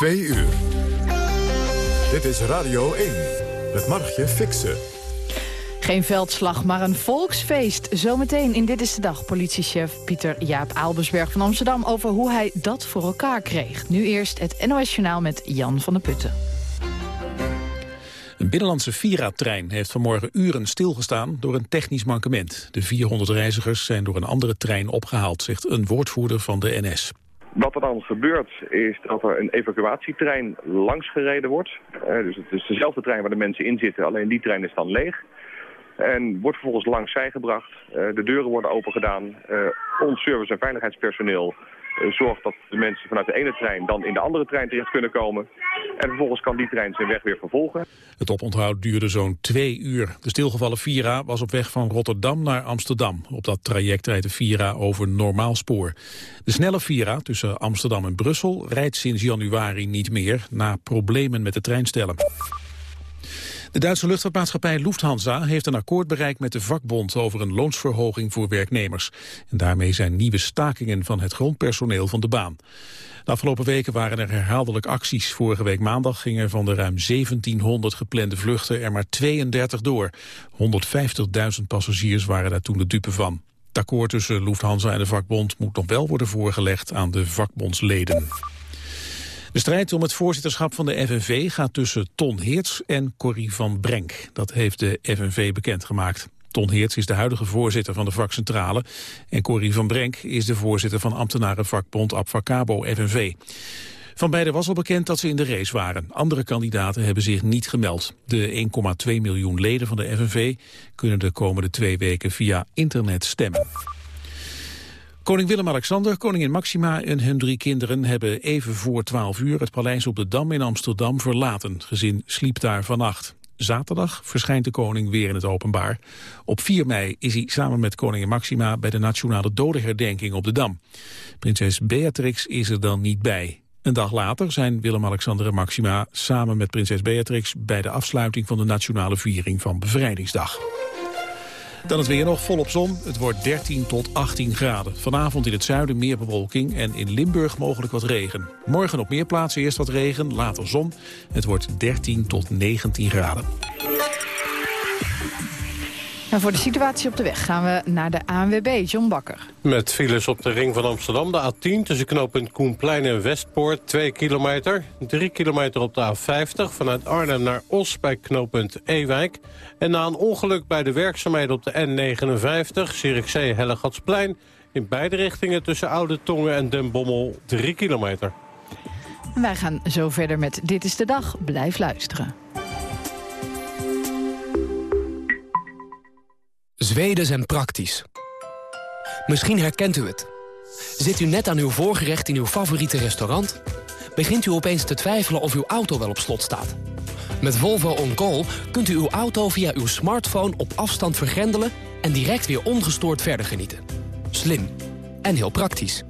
Twee uur. Dit is Radio 1 met Margje Fixen. Geen veldslag, maar een volksfeest. Zometeen in Dit is de Dag politiechef Pieter Jaap Aalbersberg van Amsterdam... over hoe hij dat voor elkaar kreeg. Nu eerst het NOS Journaal met Jan van der Putten. Een binnenlandse Vira-trein heeft vanmorgen uren stilgestaan door een technisch mankement. De 400 reizigers zijn door een andere trein opgehaald, zegt een woordvoerder van de NS. Wat er dan gebeurt is dat er een evacuatietrein langs gereden wordt. Uh, dus het is dezelfde trein waar de mensen in zitten, alleen die trein is dan leeg. En wordt vervolgens langs zij gebracht. Uh, de deuren worden opengedaan. Uh, ons service- en veiligheidspersoneel zorgt dat de mensen vanuit de ene trein dan in de andere trein terecht kunnen komen. En vervolgens kan die trein zijn weg weer vervolgen. Het oponthoud duurde zo'n twee uur. De stilgevallen Vira was op weg van Rotterdam naar Amsterdam. Op dat traject rijdt de Vira over normaal spoor. De snelle Vira tussen Amsterdam en Brussel rijdt sinds januari niet meer... na problemen met de treinstellen. De Duitse luchtvaartmaatschappij Lufthansa heeft een akkoord bereikt met de vakbond over een loonsverhoging voor werknemers. En daarmee zijn nieuwe stakingen van het grondpersoneel van de baan. De afgelopen weken waren er herhaaldelijk acties. Vorige week maandag gingen van de ruim 1700 geplande vluchten er maar 32 door. 150.000 passagiers waren daar toen de dupe van. Het akkoord tussen Lufthansa en de vakbond moet nog wel worden voorgelegd aan de vakbondsleden. De strijd om het voorzitterschap van de FNV gaat tussen Ton Heerts en Corrie van Brenk. Dat heeft de FNV bekendgemaakt. Ton Heerts is de huidige voorzitter van de vakcentrale... en Corrie van Brenk is de voorzitter van ambtenarenvakbond Abfacabo FNV. Van beiden was al bekend dat ze in de race waren. Andere kandidaten hebben zich niet gemeld. De 1,2 miljoen leden van de FNV kunnen de komende twee weken via internet stemmen. Koning Willem-Alexander, koningin Maxima en hun drie kinderen hebben even voor 12 uur het paleis op de Dam in Amsterdam verlaten. Het gezin sliep daar vannacht. Zaterdag verschijnt de koning weer in het openbaar. Op 4 mei is hij samen met koningin Maxima bij de nationale dodenherdenking op de Dam. Prinses Beatrix is er dan niet bij. Een dag later zijn Willem-Alexander en Maxima samen met prinses Beatrix bij de afsluiting van de nationale viering van Bevrijdingsdag. Dan het weer nog volop zon. Het wordt 13 tot 18 graden. Vanavond in het zuiden meer bewolking en in Limburg mogelijk wat regen. Morgen op meer plaatsen eerst wat regen, later zon. Het wordt 13 tot 19 graden. Nou, voor de situatie op de weg gaan we naar de ANWB, John Bakker. Met files op de ring van Amsterdam, de A10... tussen knooppunt Koenplein en Westpoort, 2 kilometer. 3 kilometer op de A50 vanuit Arnhem naar Os bij knooppunt Ewijk. En na een ongeluk bij de werkzaamheden op de N59... Zierikzee Hellegatsplein... in beide richtingen tussen Oude Tongen en Den Bommel, 3 kilometer. En wij gaan zo verder met Dit is de Dag. Blijf luisteren. Zweden zijn praktisch. Misschien herkent u het. Zit u net aan uw voorgerecht in uw favoriete restaurant? Begint u opeens te twijfelen of uw auto wel op slot staat? Met Volvo On Call kunt u uw auto via uw smartphone op afstand vergrendelen... en direct weer ongestoord verder genieten. Slim en heel praktisch.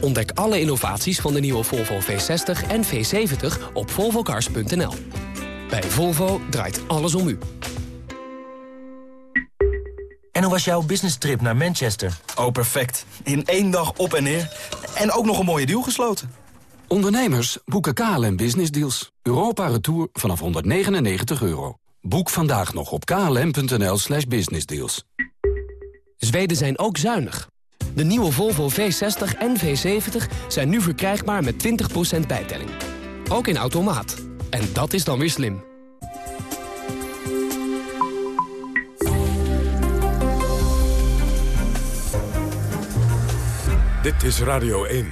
Ontdek alle innovaties van de nieuwe Volvo V60 en V70 op volvocars.nl. Bij Volvo draait alles om u. En hoe was jouw business trip naar Manchester? Oh, perfect. In één dag op en neer. En ook nog een mooie deal gesloten. Ondernemers boeken KLM Business Deals. Europa Retour vanaf 199 euro. Boek vandaag nog op klm.nl slash businessdeals. Zweden zijn ook zuinig. De nieuwe Volvo V60 en V70 zijn nu verkrijgbaar met 20% bijtelling. Ook in automaat. En dat is dan weer slim. Dit is Radio 1.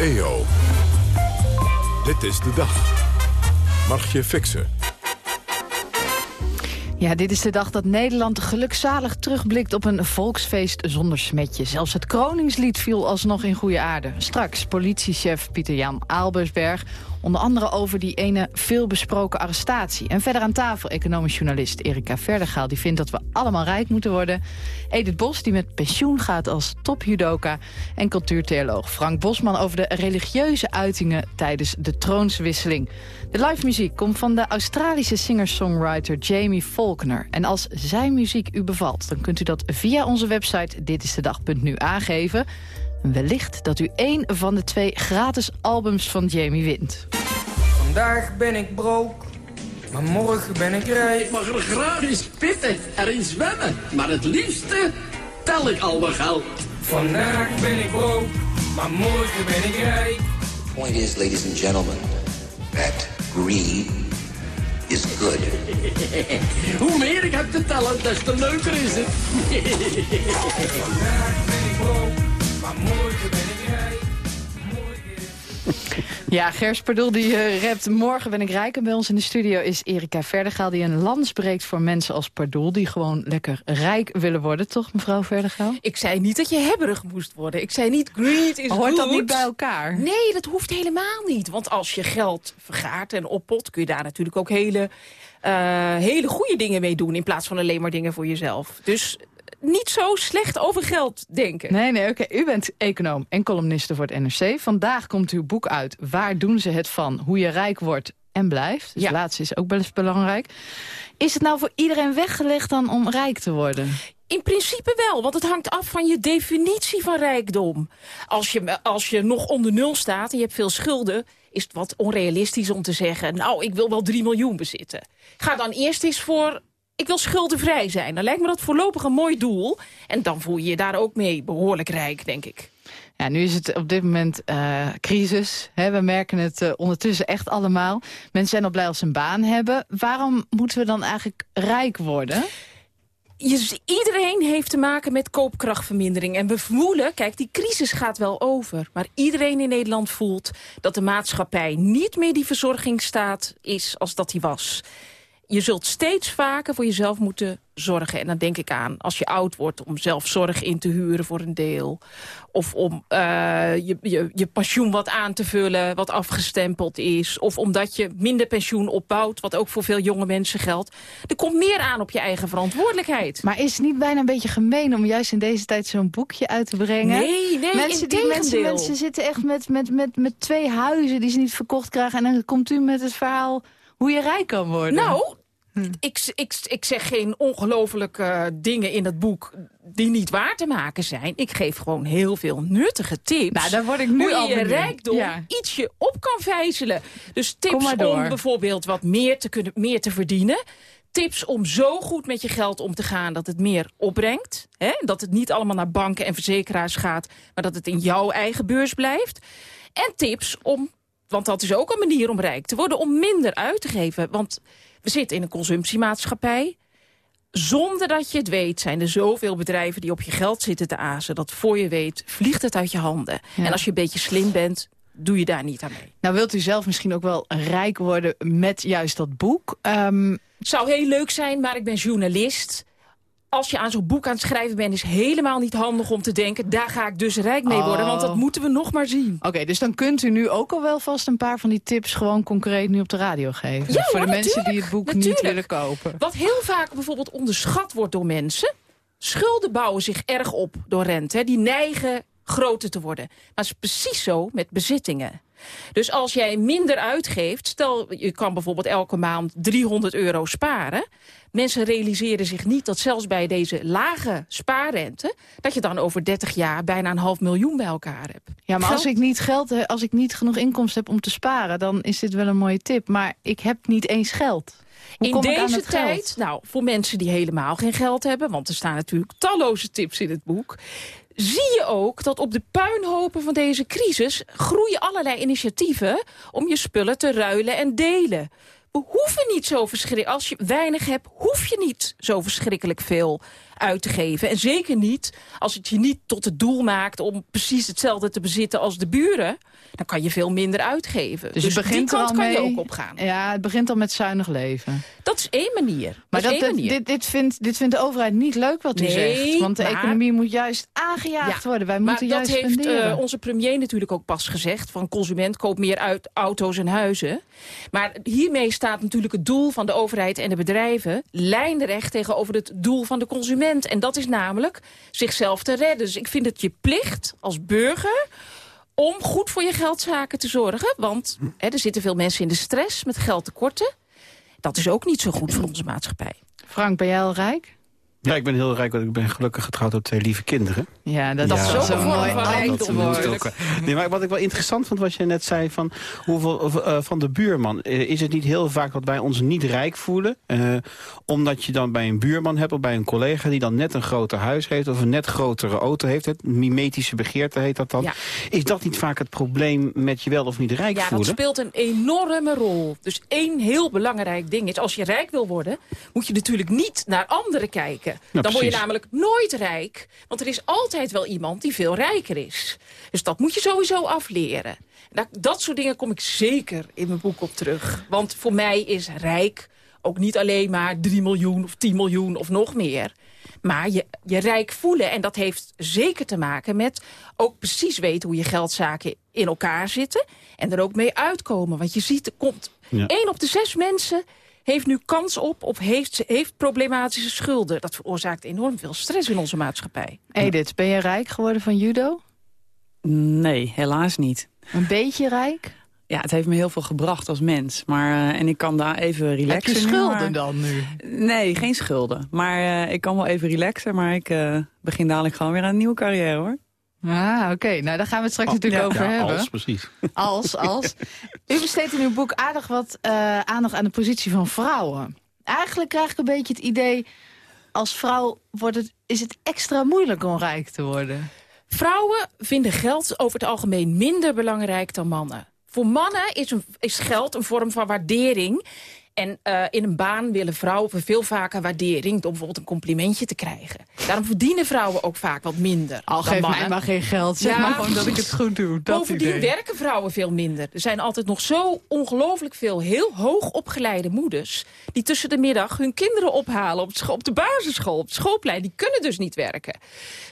EO. Dit is de dag. Margje Fixen. Ja, dit is de dag dat Nederland gelukzalig terugblikt op een volksfeest zonder smetje. Zelfs het Kroningslied viel alsnog in goede aarde. Straks politiechef Pieter-Jan Aalbersberg Onder andere over die ene veelbesproken arrestatie. En verder aan tafel economisch journalist Erika Verdergaal... die vindt dat we allemaal rijk moeten worden. Edith Bos, die met pensioen gaat als topjudoka. En cultuurtheoloog Frank Bosman over de religieuze uitingen... tijdens de troonswisseling. De live muziek komt van de Australische singer-songwriter Jamie Faulkner. En als zijn muziek u bevalt, dan kunt u dat via onze website ditistedag.nu aangeven... Wellicht dat u één van de twee gratis albums van Jamie wint. Vandaag ben ik broke, maar morgen ben ik rijk. Ik mag er graag eens pitten, erin zwemmen, maar het liefste tel ik al mijn geld. Vandaag ben ik broke, maar morgen ben ik rijk. point is, ladies and gentlemen, that greed is good. Hoe meer ik heb te tellen, des te leuker is het. Vandaag ben ik broke, maar morgen ben ik rijk. Ja, Gers Pardoel die uh, rapt Morgen ben ik rijk. En bij ons in de studio is Erika Verdegaal... die een lans breekt voor mensen als Pardoel... die gewoon lekker rijk willen worden, toch mevrouw Verdegaal? Ik zei niet dat je hebberig moest worden. Ik zei niet greed is Hoort dat niet bij elkaar? Nee, dat hoeft helemaal niet. Want als je geld vergaart en oppot... kun je daar natuurlijk ook hele, eh, hele goede dingen mee doen... in plaats van alleen maar dingen voor jezelf. Dus niet zo slecht over geld denken. Nee, nee, oké. U bent econoom en columniste voor het NRC. Vandaag komt uw boek uit. Waar doen ze het van? Hoe je rijk wordt en blijft. Dus Ja. laatste is ook best belangrijk. Is het nou voor iedereen weggelegd dan om rijk te worden? In principe wel, want het hangt af van je definitie van rijkdom. Als je, als je nog onder nul staat en je hebt veel schulden... is het wat onrealistisch om te zeggen... nou, ik wil wel 3 miljoen bezitten. Ga dan eerst eens voor... ik wil schuldenvrij zijn. Dan lijkt me dat voorlopig een mooi doel. En dan voel je je daar ook mee behoorlijk rijk, denk ik. Ja, nu is het op dit moment eh, crisis. Hè, we merken het eh, ondertussen echt allemaal. Mensen zijn al blij als ze een baan hebben. Waarom moeten we dan eigenlijk rijk worden? Je, iedereen heeft te maken met koopkrachtvermindering. En we voelen, kijk, die crisis gaat wel over. Maar iedereen in Nederland voelt dat de maatschappij niet meer die verzorgingsstaat is als dat die was. Je zult steeds vaker voor jezelf moeten zorgen. En dan denk ik aan, als je oud wordt, om zelf zorg in te huren voor een deel. Of om eh, je, je, je pensioen wat aan te vullen, wat afgestempeld is. Of omdat je minder pensioen opbouwt, wat ook voor veel jonge mensen geldt. Er komt meer aan op je eigen verantwoordelijkheid. Maar is het niet bijna een beetje gemeen om juist in deze tijd zo'n boekje uit te brengen? Nee, nee, mensen, die, mensen, mensen zitten echt met, met, met, met twee huizen die ze niet verkocht krijgen. En dan komt u met het verhaal hoe je rijk kan worden. Nou, ik, ik, ik zeg geen ongelofelijke dingen in het boek die niet waar te maken zijn. Ik geef gewoon heel veel nuttige tips. Nou, daar word ik nu hoe al je je rijkdom Ja. ietsje op kan vijzelen. Dus tips om bijvoorbeeld wat meer te, kunnen, meer te verdienen. Tips om zo goed met je geld om te gaan dat het meer opbrengt. Hè? Dat het niet allemaal naar banken en verzekeraars gaat... maar dat het in jouw eigen beurs blijft. En tips om, want dat is ook een manier om rijk te worden... om minder uit te geven. Want we zitten in een consumptiemaatschappij. Zonder dat je het weet zijn er zoveel bedrijven die op je geld zitten te azen... dat voor je weet vliegt het uit je handen. Ja. En als je een beetje slim bent, doe je daar niet aan mee. Nou wilt u zelf misschien ook wel rijk worden met juist dat boek. Ehm, Zou heel leuk zijn, maar ik ben journalist. Als je aan zo'n boek aan het schrijven bent, is helemaal niet handig om te denken... daar ga ik dus rijk mee worden, want dat Oh. moeten we nog maar zien. Oké, dus dan kunt u nu ook al wel vast een paar van die tips... gewoon concreet nu op de radio geven. Ja, Voor hoor, de mensen die het boek natuurlijk. niet willen kopen. Wat heel vaak bijvoorbeeld onderschat wordt door mensen... schulden bouwen zich erg op door rente. hè. Die neigen groter te worden. Maar het is precies zo met bezittingen. Dus als jij minder uitgeeft... stel, je kan bijvoorbeeld elke maand 300 euro sparen... mensen realiseren zich niet dat zelfs bij deze lage spaarrente... dat je dan over 30 jaar bijna een half miljoen bij elkaar hebt. Ja, maar Geld- als ik niet geld heb, als ik niet genoeg inkomsten heb om te sparen... dan is dit wel een mooie tip. Maar ik heb niet eens geld. Hoe in deze tijd, nou, voor mensen die helemaal geen geld hebben... want er staan natuurlijk talloze tips in het boek... zie je ook dat op de puinhopen van deze crisis... groeien allerlei initiatieven om je spullen te ruilen en delen. We hoeven niet zo verschrikkelijk... Als je weinig hebt, hoef je niet zo verschrikkelijk veel uit te geven. En zeker niet als het je niet tot het doel maakt... om precies hetzelfde te bezitten als de buren. Dan kan je veel minder uitgeven. Dus, Dus, het begint die kant al kan mee. je ook opgaan. Ja, het begint al met zuinig leven. Dat is één manier. Maar dat dat, één dit, manier. dit, dit, vindt, dit vindt de overheid niet leuk wat u Nee, zegt. Want de maar- economie moet juist aangejaagd Ja, worden. Wij maar moeten dat juist heeft eh, onze premier natuurlijk ook pas gezegd. Van consument koopt meer uit auto's en huizen. Maar hiermee staat natuurlijk het doel van de overheid en de bedrijven... lijnrecht tegenover het doel van de consument. En dat is namelijk zichzelf te redden. Dus ik vind het je plicht als burger om goed voor je geldzaken te zorgen. Want hè, er zitten veel mensen in de stress met geldtekorten. Dat is ook niet zo goed voor onze maatschappij. Frank, ben jij al? Ja, ik ben heel rijk, want ik ben gelukkig getrouwd op twee lieve kinderen. Ja, dat is Ja. zo mooi ook, eh, Nee, maar wat ik wel interessant vond, wat je net zei van, hoeveel, of, eh, van de buurman. Eh, is het niet heel vaak dat wij ons niet rijk voelen? eh, omdat je dan bij een buurman hebt of bij een collega die dan net een groter huis heeft of een net grotere auto heeft. Het mimetische begeerte heet dat dan. Ja. Is dat niet vaak het probleem met je wel of niet rijk Ja, dat voelen? speelt een enorme rol. Dus één heel belangrijk ding is, als je rijk wil worden... moet je natuurlijk niet naar anderen kijken. Dan word je namelijk nooit rijk. Want er is altijd wel iemand die veel rijker is. Dus dat moet je sowieso afleren. Dat, dat soort dingen kom ik zeker in mijn boek op terug. Want voor mij is rijk ook niet alleen maar 3 miljoen of 10 miljoen of nog meer. Maar je, je rijk voelen. En dat heeft zeker te maken met ook precies weten hoe je geldzaken in elkaar zitten. En er ook mee uitkomen. Want je ziet, er komt Ja. één op de zes mensen heeft nu kans op of heeft, heeft problematische schulden. Dat veroorzaakt enorm veel stress in onze maatschappij. Edith, ben je rijk geworden van judo? Nee, helaas niet. Een beetje rijk? Ja, het heeft me heel veel gebracht als mens. Maar, eh, en ik kan daar even relaxen. Heb je schulden maar- dan nu? Nee, geen schulden. Maar eh, ik kan wel even relaxen. Maar ik eh, begin dadelijk gewoon weer aan een nieuwe carrière, hoor. Ah, oké. Nou, daar gaan we het straks natuurlijk ja. over ja, hebben. als, precies. Als, als. U besteedt in uw boek aardig wat eh, aandacht aan de positie van vrouwen. Eigenlijk krijg ik een beetje het idee... als vrouw wordt het, is het extra moeilijk om rijk te worden. Vrouwen vinden geld over het algemeen minder belangrijk dan mannen. Voor mannen is, een, is geld een vorm van waardering. En eh, in een baan willen vrouwen veel vaker waardering... door bijvoorbeeld een complimentje te krijgen. Daarom verdienen vrouwen ook vaak wat minder Al geef mannen. mij maar geen geld. Zeg Ja. maar gewoon dat ik het goed doe. Dat Bovendien idee. werken vrouwen veel minder. Er zijn altijd nog zo ongelooflijk veel heel hoog opgeleide moeders... die tussen de middag hun kinderen ophalen op de basisschool, op het schoolplein. Die kunnen dus niet werken.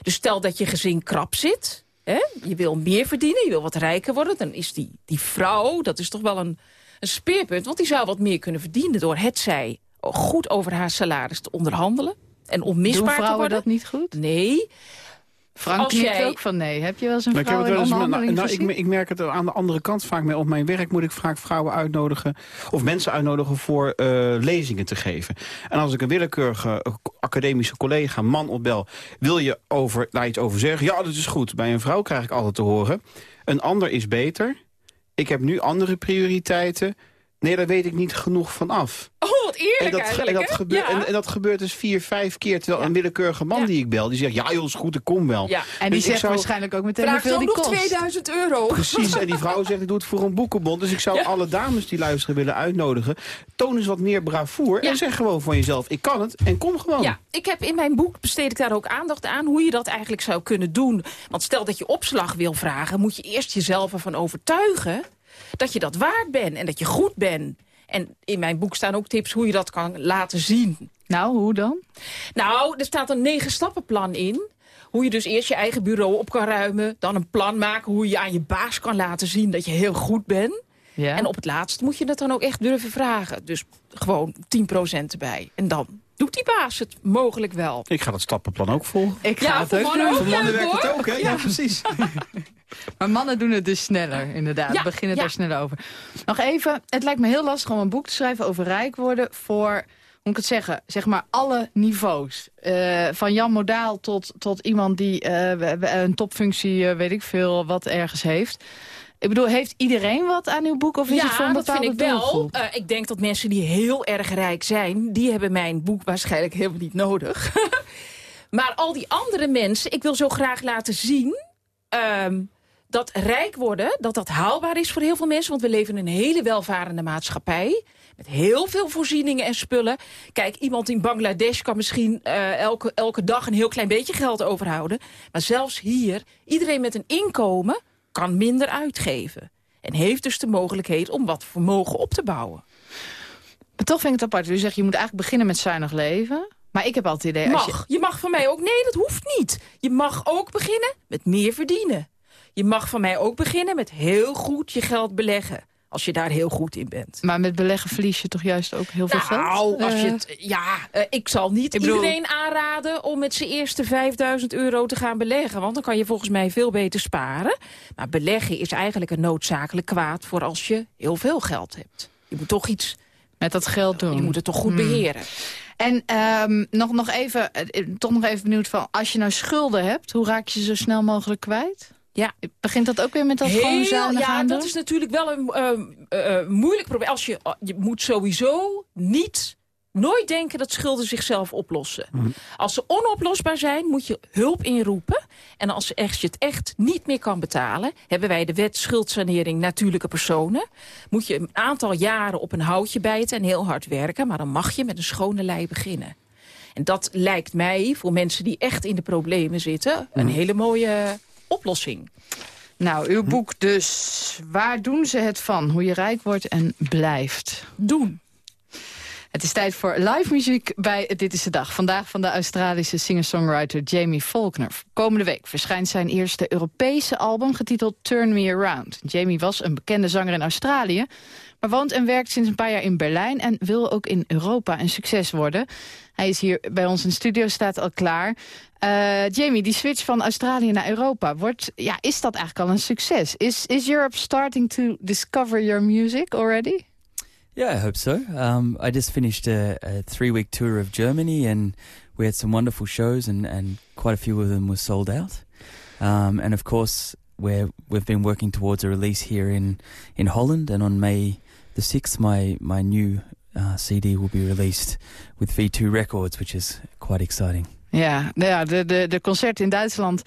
Dus stel dat je gezin krap zit... Hè, je wil meer verdienen, je wil wat rijker worden... dan is die, die vrouw, dat is toch wel een, een speerpunt... want die zou wat meer kunnen verdienen door het zij goed over haar salaris te onderhandelen... en onmisbaar Doen te vrouwen worden. dat niet goed? Nee. Frank Als knikt jij- ook van nee. Heb je wel eens een Nou, ik, heb vrouw het wel eens nou, ik merk het aan de andere kant vaak mee. Op mijn werk moet ik vaak vrouwen uitnodigen... of mensen uitnodigen voor eh, lezingen te geven. En als ik een willekeurige eh, academische collega, man opbel... wil je over, daar iets over zeggen? Ja, dat is goed. Bij een vrouw krijg ik altijd te horen... een ander is beter. Ik heb nu andere prioriteiten. Nee, daar weet ik niet genoeg van af. Oh, wat eerlijk En dat, eigenlijk, en, dat Ja. en, en dat gebeurt dus vier, vijf keer. Terwijl een willekeurige man die ik bel, die zegt... ja joh, is goed, ik kom wel. Ja. En die Dus zegt zou- waarschijnlijk ook meteen Vraag hoeveel die nog kost. 2000 euro. Precies, en die vrouw zegt, ik doe het voor een boekenbond. Dus ik zou Ja. alle dames die luisteren willen uitnodigen. Toon eens wat meer bravoer Ja. en zeg gewoon van jezelf... ik kan het en kom gewoon. Ja, ik heb in mijn boek besteed ik daar ook aandacht aan hoe je dat eigenlijk zou kunnen doen. Want stel dat je opslag wil vragen, moet je eerst jezelf ervan overtuigen dat je dat waard bent en dat je goed bent. En in mijn boek staan ook tips hoe je dat kan laten zien. Nou, hoe dan? Nou, er staat een negen stappenplan in. Hoe je dus eerst je eigen bureau op kan ruimen. Dan een plan maken hoe je aan je baas kan laten zien dat je heel goed bent. Ja. En op het laatst moet je het dan ook echt durven vragen. Dus gewoon 10% erbij. En dan doet die baas het mogelijk wel. Ik ga dat stappenplan ook volgen. Ik ga Ja, het voor ook mannen doen. ook Voor mannen het ook, hè? Ja, precies. Maar mannen doen het dus sneller, inderdaad. Ja, Beginnen ja. daar sneller over. Nog even, het lijkt me heel lastig om een boek te schrijven over rijk worden... voor, hoe moet ik het zeggen, zeg maar alle niveaus. Eh, van Jan Modaal tot, tot iemand die eh, een topfunctie, eh, weet ik veel, wat ergens heeft... Ik bedoel, heeft iedereen wat aan uw boek of is ja, het voor een dat vind ik wel. Eh, ik denk dat mensen die heel erg rijk zijn... die hebben mijn boek waarschijnlijk helemaal niet nodig. maar al die andere mensen, ik wil zo graag laten zien... ehm, dat rijk worden, dat dat haalbaar is voor heel veel mensen. Want we leven in een hele welvarende maatschappij. Met heel veel voorzieningen en spullen. Kijk, iemand in Bangladesh kan misschien eh, elke, elke dag een heel klein beetje geld overhouden. Maar zelfs hier, iedereen met een inkomen kan minder uitgeven. En heeft dus de mogelijkheid om wat vermogen op te bouwen. Maar toch vind ik het apart. U zegt, je moet eigenlijk beginnen met zuinig leven. Maar ik heb altijd het idee... Als Mag. je, Je mag van mij ook... Nee, dat hoeft niet. Je mag ook beginnen met meer verdienen. Je mag van mij ook beginnen met heel goed je geld beleggen. Als je daar heel goed in bent. maar met beleggen verlies je toch juist ook heel veel geld? Nou, als je Eh, het, ja, eh, ik zal niet Ik bedoel- iedereen aanraden om met zijn eerste 5000 euro te gaan beleggen. Want dan kan je volgens mij veel beter sparen. Maar beleggen is eigenlijk een noodzakelijk kwaad voor als je heel veel geld hebt. Je moet toch iets met dat geld doen. Je moet het toch goed Hmm. beheren. En ehm, nog, nog even, eh, toch nog even benieuwd van... als je nou schulden hebt, hoe raak je ze zo snel mogelijk kwijt? Ja. Begint dat ook weer met dat Heel- gewoon zuinig Ja, dat is natuurlijk wel een eh, eh, moeilijk probleem. Als je, je moet sowieso niet, nooit denken dat schulden zichzelf oplossen. Als ze onoplosbaar zijn, moet je hulp inroepen. En als echt je het echt niet meer kan betalen... hebben wij de wet schuldsanering natuurlijke personen. Moet je een aantal jaren op een houtje bijten en heel hard werken... maar dan mag je met een schone lei beginnen. En dat lijkt mij, voor mensen die echt in de problemen zitten... een hele mooie oplossing. Nou, uw boek dus. Waar doen ze het van? Hoe je rijk wordt en blijft. Doen. Het is tijd voor live muziek bij Dit is de Dag. Vandaag van de Australische singer-songwriter Jamie Faulkner. Komende week verschijnt zijn eerste Europese album getiteld Turn Me Around. Jamie was een bekende zanger in Australië... maar woont en werkt sinds een paar jaar in Berlijn... en wil ook in Europa een succes worden. Hij is hier bij ons in de studio, staat al klaar. Eh, Jamie, die switch van Australië naar Europa, wordt, ja, is dat eigenlijk al een succes? Is, is Europe starting to discover your music already? Yeah, I hope so. Um, I just finished a, three-week tour of Germany, and we had some wonderful shows, and, and quite a few of them were sold out. Um, and of course, we're, we've been working towards a release here in, in Holland, and on May the sixth, my my new uh, CD will be released with V2 Records, which is quite exciting. Ja, nou ja de, de, de concerten in Duitsland,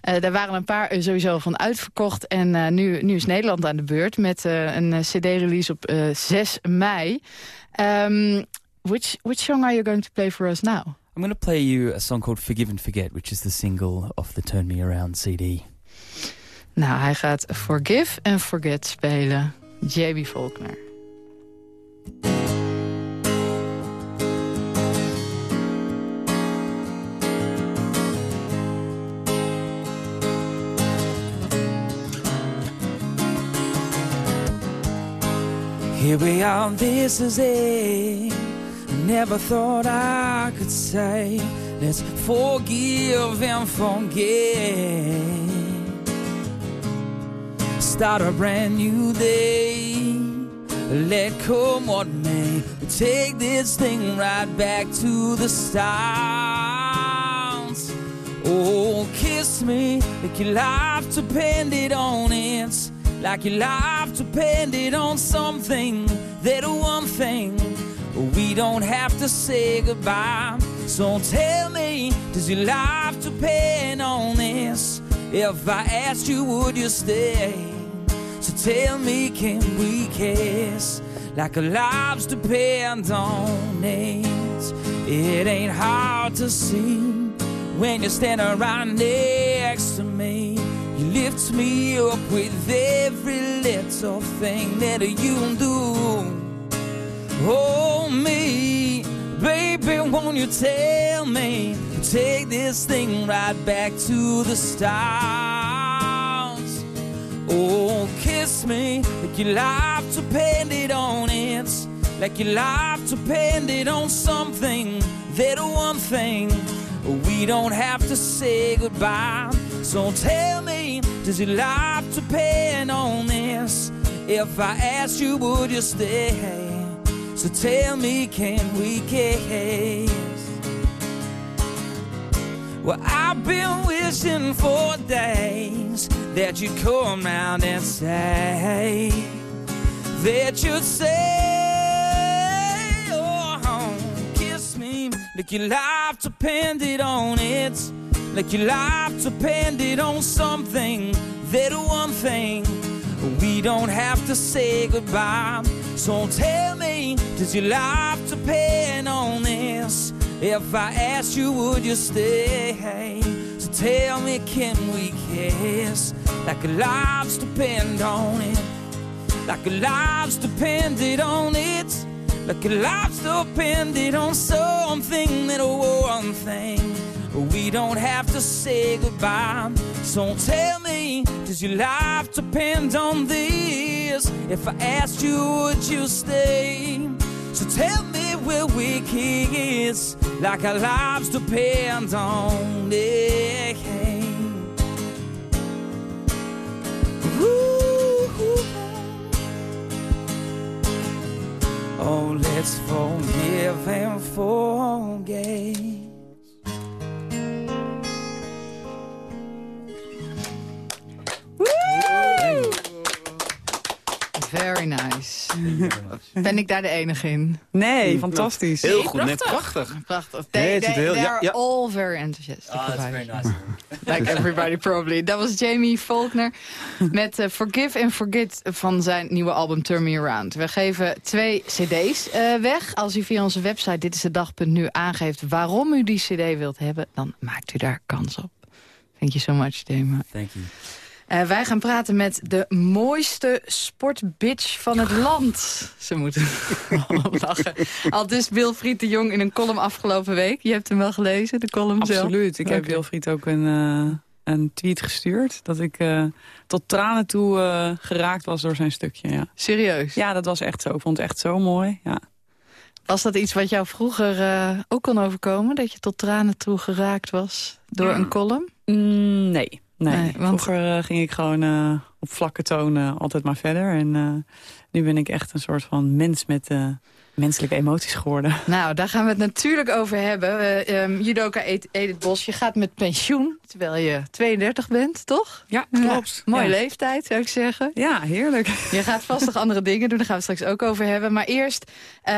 eh, daar waren een paar eh, sowieso van uitverkocht. En eh, nu, nu is Nederland aan de beurt met een cd-release op eh, 6 mei. Um, which, which song are you going to play for us now? I'm going to play you a song called Forgive and Forget, which is the single off the Turn Me Around CD. Nou, hij gaat Forgive and Forget spelen. Jamie Faulkner. Here we are, this is it. I Never thought I could say, let's forgive and forget. Start a brand new day. Let come what may. Take this thing right back to the start. Oh, kiss me like your life depended on it. Like your life depended on something. That one thing we don't have to say goodbye. So tell me, does your life depend on this? If I asked you, would you stay? So tell me, can we kiss? Like our lives depend on it. It ain't hard to see when you stand right next to me. You lift me up with every little thing that you do. Oh, me, baby, won't you tell me? Take this thing right back to the stars. Oh, kiss me like your life depended on it. Like your life depended on something. That one thing we don't have to say goodbye. So tell me, does your life depend on this? If I asked you, would you stay? So tell me, can we kiss? Well, I've been wishing for days that you'd come round and say that you'd say, oh, kiss me like your life depended on it, like your life depended on something, that one thing we don't have to say goodbye. So tell me, does your life depend on this? If I asked you, would you stay? So tell me, can we kiss? Like our lives depend on it. Like our lives depended on it. Like our lives depended on something that one thing. We don't have to say goodbye. So tell me, does your life depend on this? If I asked you, would you stay? So tell me, will we kiss? Like our lives depend on it. Oh, let's forgive and forget. Very nice. Ben ik daar de enige in? Nee, fantastisch. Heel goed, net prachtig. Prachtig. They, they, heel- they ja, are ja. all very enthusiastic Ah, that's very nice. Like everybody probably. Dat was Jamie Faulkner met eh, Forgive and Forget van zijn nieuwe album Turn Me Around. We geven twee cd's eh, weg. Als u via onze website dit is de dag.nu aangeeft waarom u die cd wilt hebben, dan maakt u daar kans op. Thank you so much, Dema. Thank you. Eh, wij gaan praten met de mooiste sportbitch van het land. Ze moeten lachen. Al dus Wilfried de Jong in een column afgelopen week. Je hebt hem wel gelezen, de column zelf? Absoluut. Ik heb. Wilfried ook een, eh, een tweet gestuurd. Dat ik eh, tot tranen toe geraakt was door zijn stukje. Ja. Serieus? Ja, dat was echt zo. Ik vond het echt zo mooi. Ja. Was dat iets wat jou vroeger ook kon overkomen? Dat je tot tranen toe geraakt was door een column? Mm, nee. Nee, Nee, want- vroeger eh, ging ik gewoon eh, op vlakke toon eh, altijd maar verder. En nu ben ik echt een soort van mens met menselijke emoties geworden. Nou, daar gaan we het natuurlijk over hebben. Um, Judoka Ed- Edith Bos, je gaat met pensioen terwijl je 32 bent, toch? Ja, klopt. mooie Ja. leeftijd, zou ik zeggen. Ja, heerlijk. Je gaat vast nog andere dingen doen, daar gaan we straks ook over hebben. Maar eerst,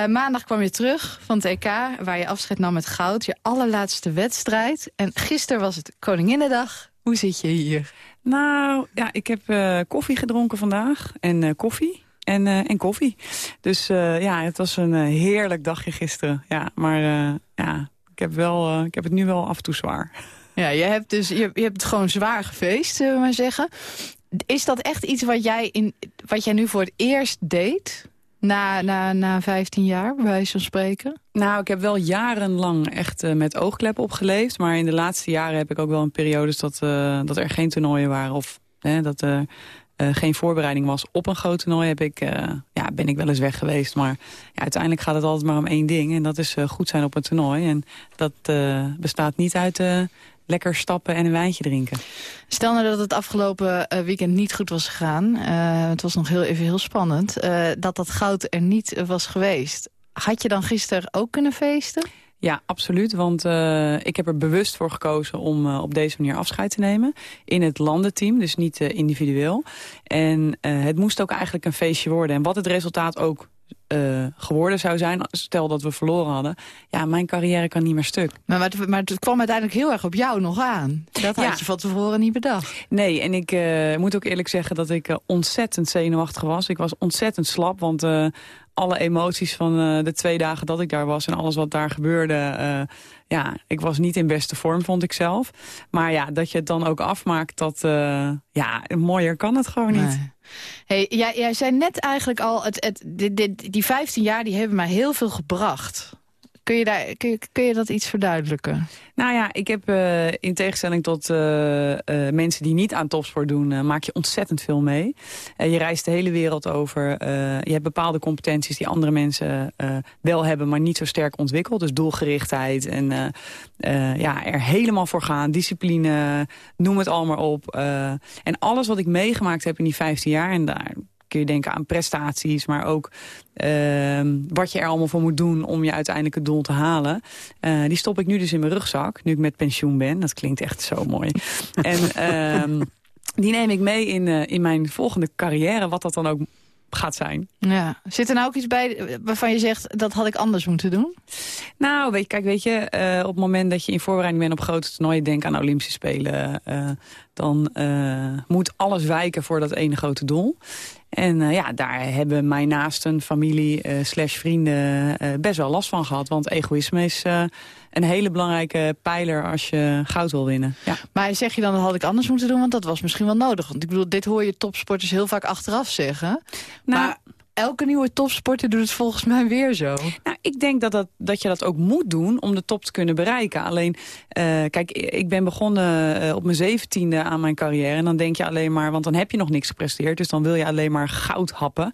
maandag kwam je terug van het EK... waar je afscheid nam met goud, je allerlaatste wedstrijd. En gisteren was het Koninginnedag. Hoe zit je hier? Nou, ja, ik heb eh, koffie gedronken vandaag. En eh, koffie. En, eh, en koffie. Dus ja, het was een heerlijk dagje gisteren. Ja, maar ja, ik heb, wel, ik heb het nu wel af en toe zwaar. Ja, je hebt, dus, je, je hebt gewoon zwaar gefeest, zullen we maar zeggen. Is dat echt iets wat jij, in, wat jij nu voor het eerst deed? Na, na, na 15 jaar, bij wijze van spreken? Nou, ik heb wel jarenlang echt eh, met oogkleppen opgeleefd. Maar in de laatste jaren heb ik ook wel een periodes dat, eh, dat er geen toernooien waren. Of hè, dat er eh, geen voorbereiding was op een groot toernooi. Heb ik, ja, ben ik wel eens weg geweest. Maar ja, uiteindelijk gaat het altijd maar om één ding. En dat is goed zijn op een toernooi. En dat bestaat niet uit lekker stappen en een wijntje drinken. Stel nou dat het afgelopen eh, weekend niet goed was gegaan. eh, het was nog heel even heel spannend. eh, dat dat goud er niet was geweest. Had je dan gisteren ook kunnen feesten? Ja, absoluut. Want uh, ik heb er bewust voor gekozen om uh, op deze manier afscheid te nemen. In het landenteam, dus niet uh, individueel. En het moest ook eigenlijk een feestje worden. En wat het resultaat ook geworden zou zijn, stel dat we verloren hadden. Ja, mijn carrière kan niet meer stuk. Maar, maar, het, maar het kwam uiteindelijk heel erg op jou nog aan. Dat had je van tevoren niet bedacht. Nee, en ik moet ook eerlijk zeggen dat ik ontzettend zenuwachtig was. Ik was ontzettend slap, want alle emoties van uh, de twee dagen dat ik daar was... en alles wat daar gebeurde... Uh, ja, ik was niet in beste vorm, vond ik zelf. Maar ja, dat je het dan ook afmaakt, dat... Uh, ja, mooier kan het gewoon niet. Hey, jij, jij zei net eigenlijk al... Het, het, dit, die 15 jaar die hebben mij heel veel gebracht. Kun je, daar, kun, je, kun je dat iets verduidelijken? Nou ja, ik heb uh, in tegenstelling tot uh, uh, mensen die niet aan topsport doen... maak je ontzettend veel mee. je reist de hele wereld over. je hebt bepaalde competenties die andere mensen wel hebben... maar niet zo sterk ontwikkeld. Dus doelgerichtheid en ja, er helemaal voor gaan. Discipline, noem het allemaal op. en alles wat ik meegemaakt heb in die 15 jaar... en daar je denken aan prestaties, maar ook uh, wat je er allemaal voor moet doen om je uiteindelijke doel te halen. Uh, die stop ik nu dus in mijn rugzak, nu ik met pensioen ben. Dat klinkt echt zo mooi. en uh, die neem ik mee in, uh, in mijn volgende carrière, wat dat dan ook gaat zijn. Ja. Zit er nou ook iets bij waarvan je zegt, dat had ik anders moeten doen? Nou, weet, kijk, weet je, uh, op het moment dat je in voorbereiding bent op grote toernooien, denk aan Olympische Spelen, uh, dan uh, moet alles wijken voor dat ene grote doel. En uh, ja, daar hebben mijn naasten, familie, uh, slash vrienden uh, best wel last van gehad. Want egoïsme is een hele belangrijke pijler als je goud wil winnen. Ja. Maar zeg je dan, dat had ik anders moeten doen? Want dat was misschien wel nodig. Want ik bedoel, dit hoor je topsporters heel vaak achteraf zeggen. Nou, maar elke nieuwe topsporter doet het volgens mij weer zo. Nou, ik denk dat, dat, dat je dat ook moet doen om de top te kunnen bereiken. Alleen, uh, kijk, ik ben begonnen uh, op mijn zeventiende aan mijn carrière. En dan denk je alleen maar, want dan heb je nog niks gepresteerd. Dus dan wil je alleen maar goud happen.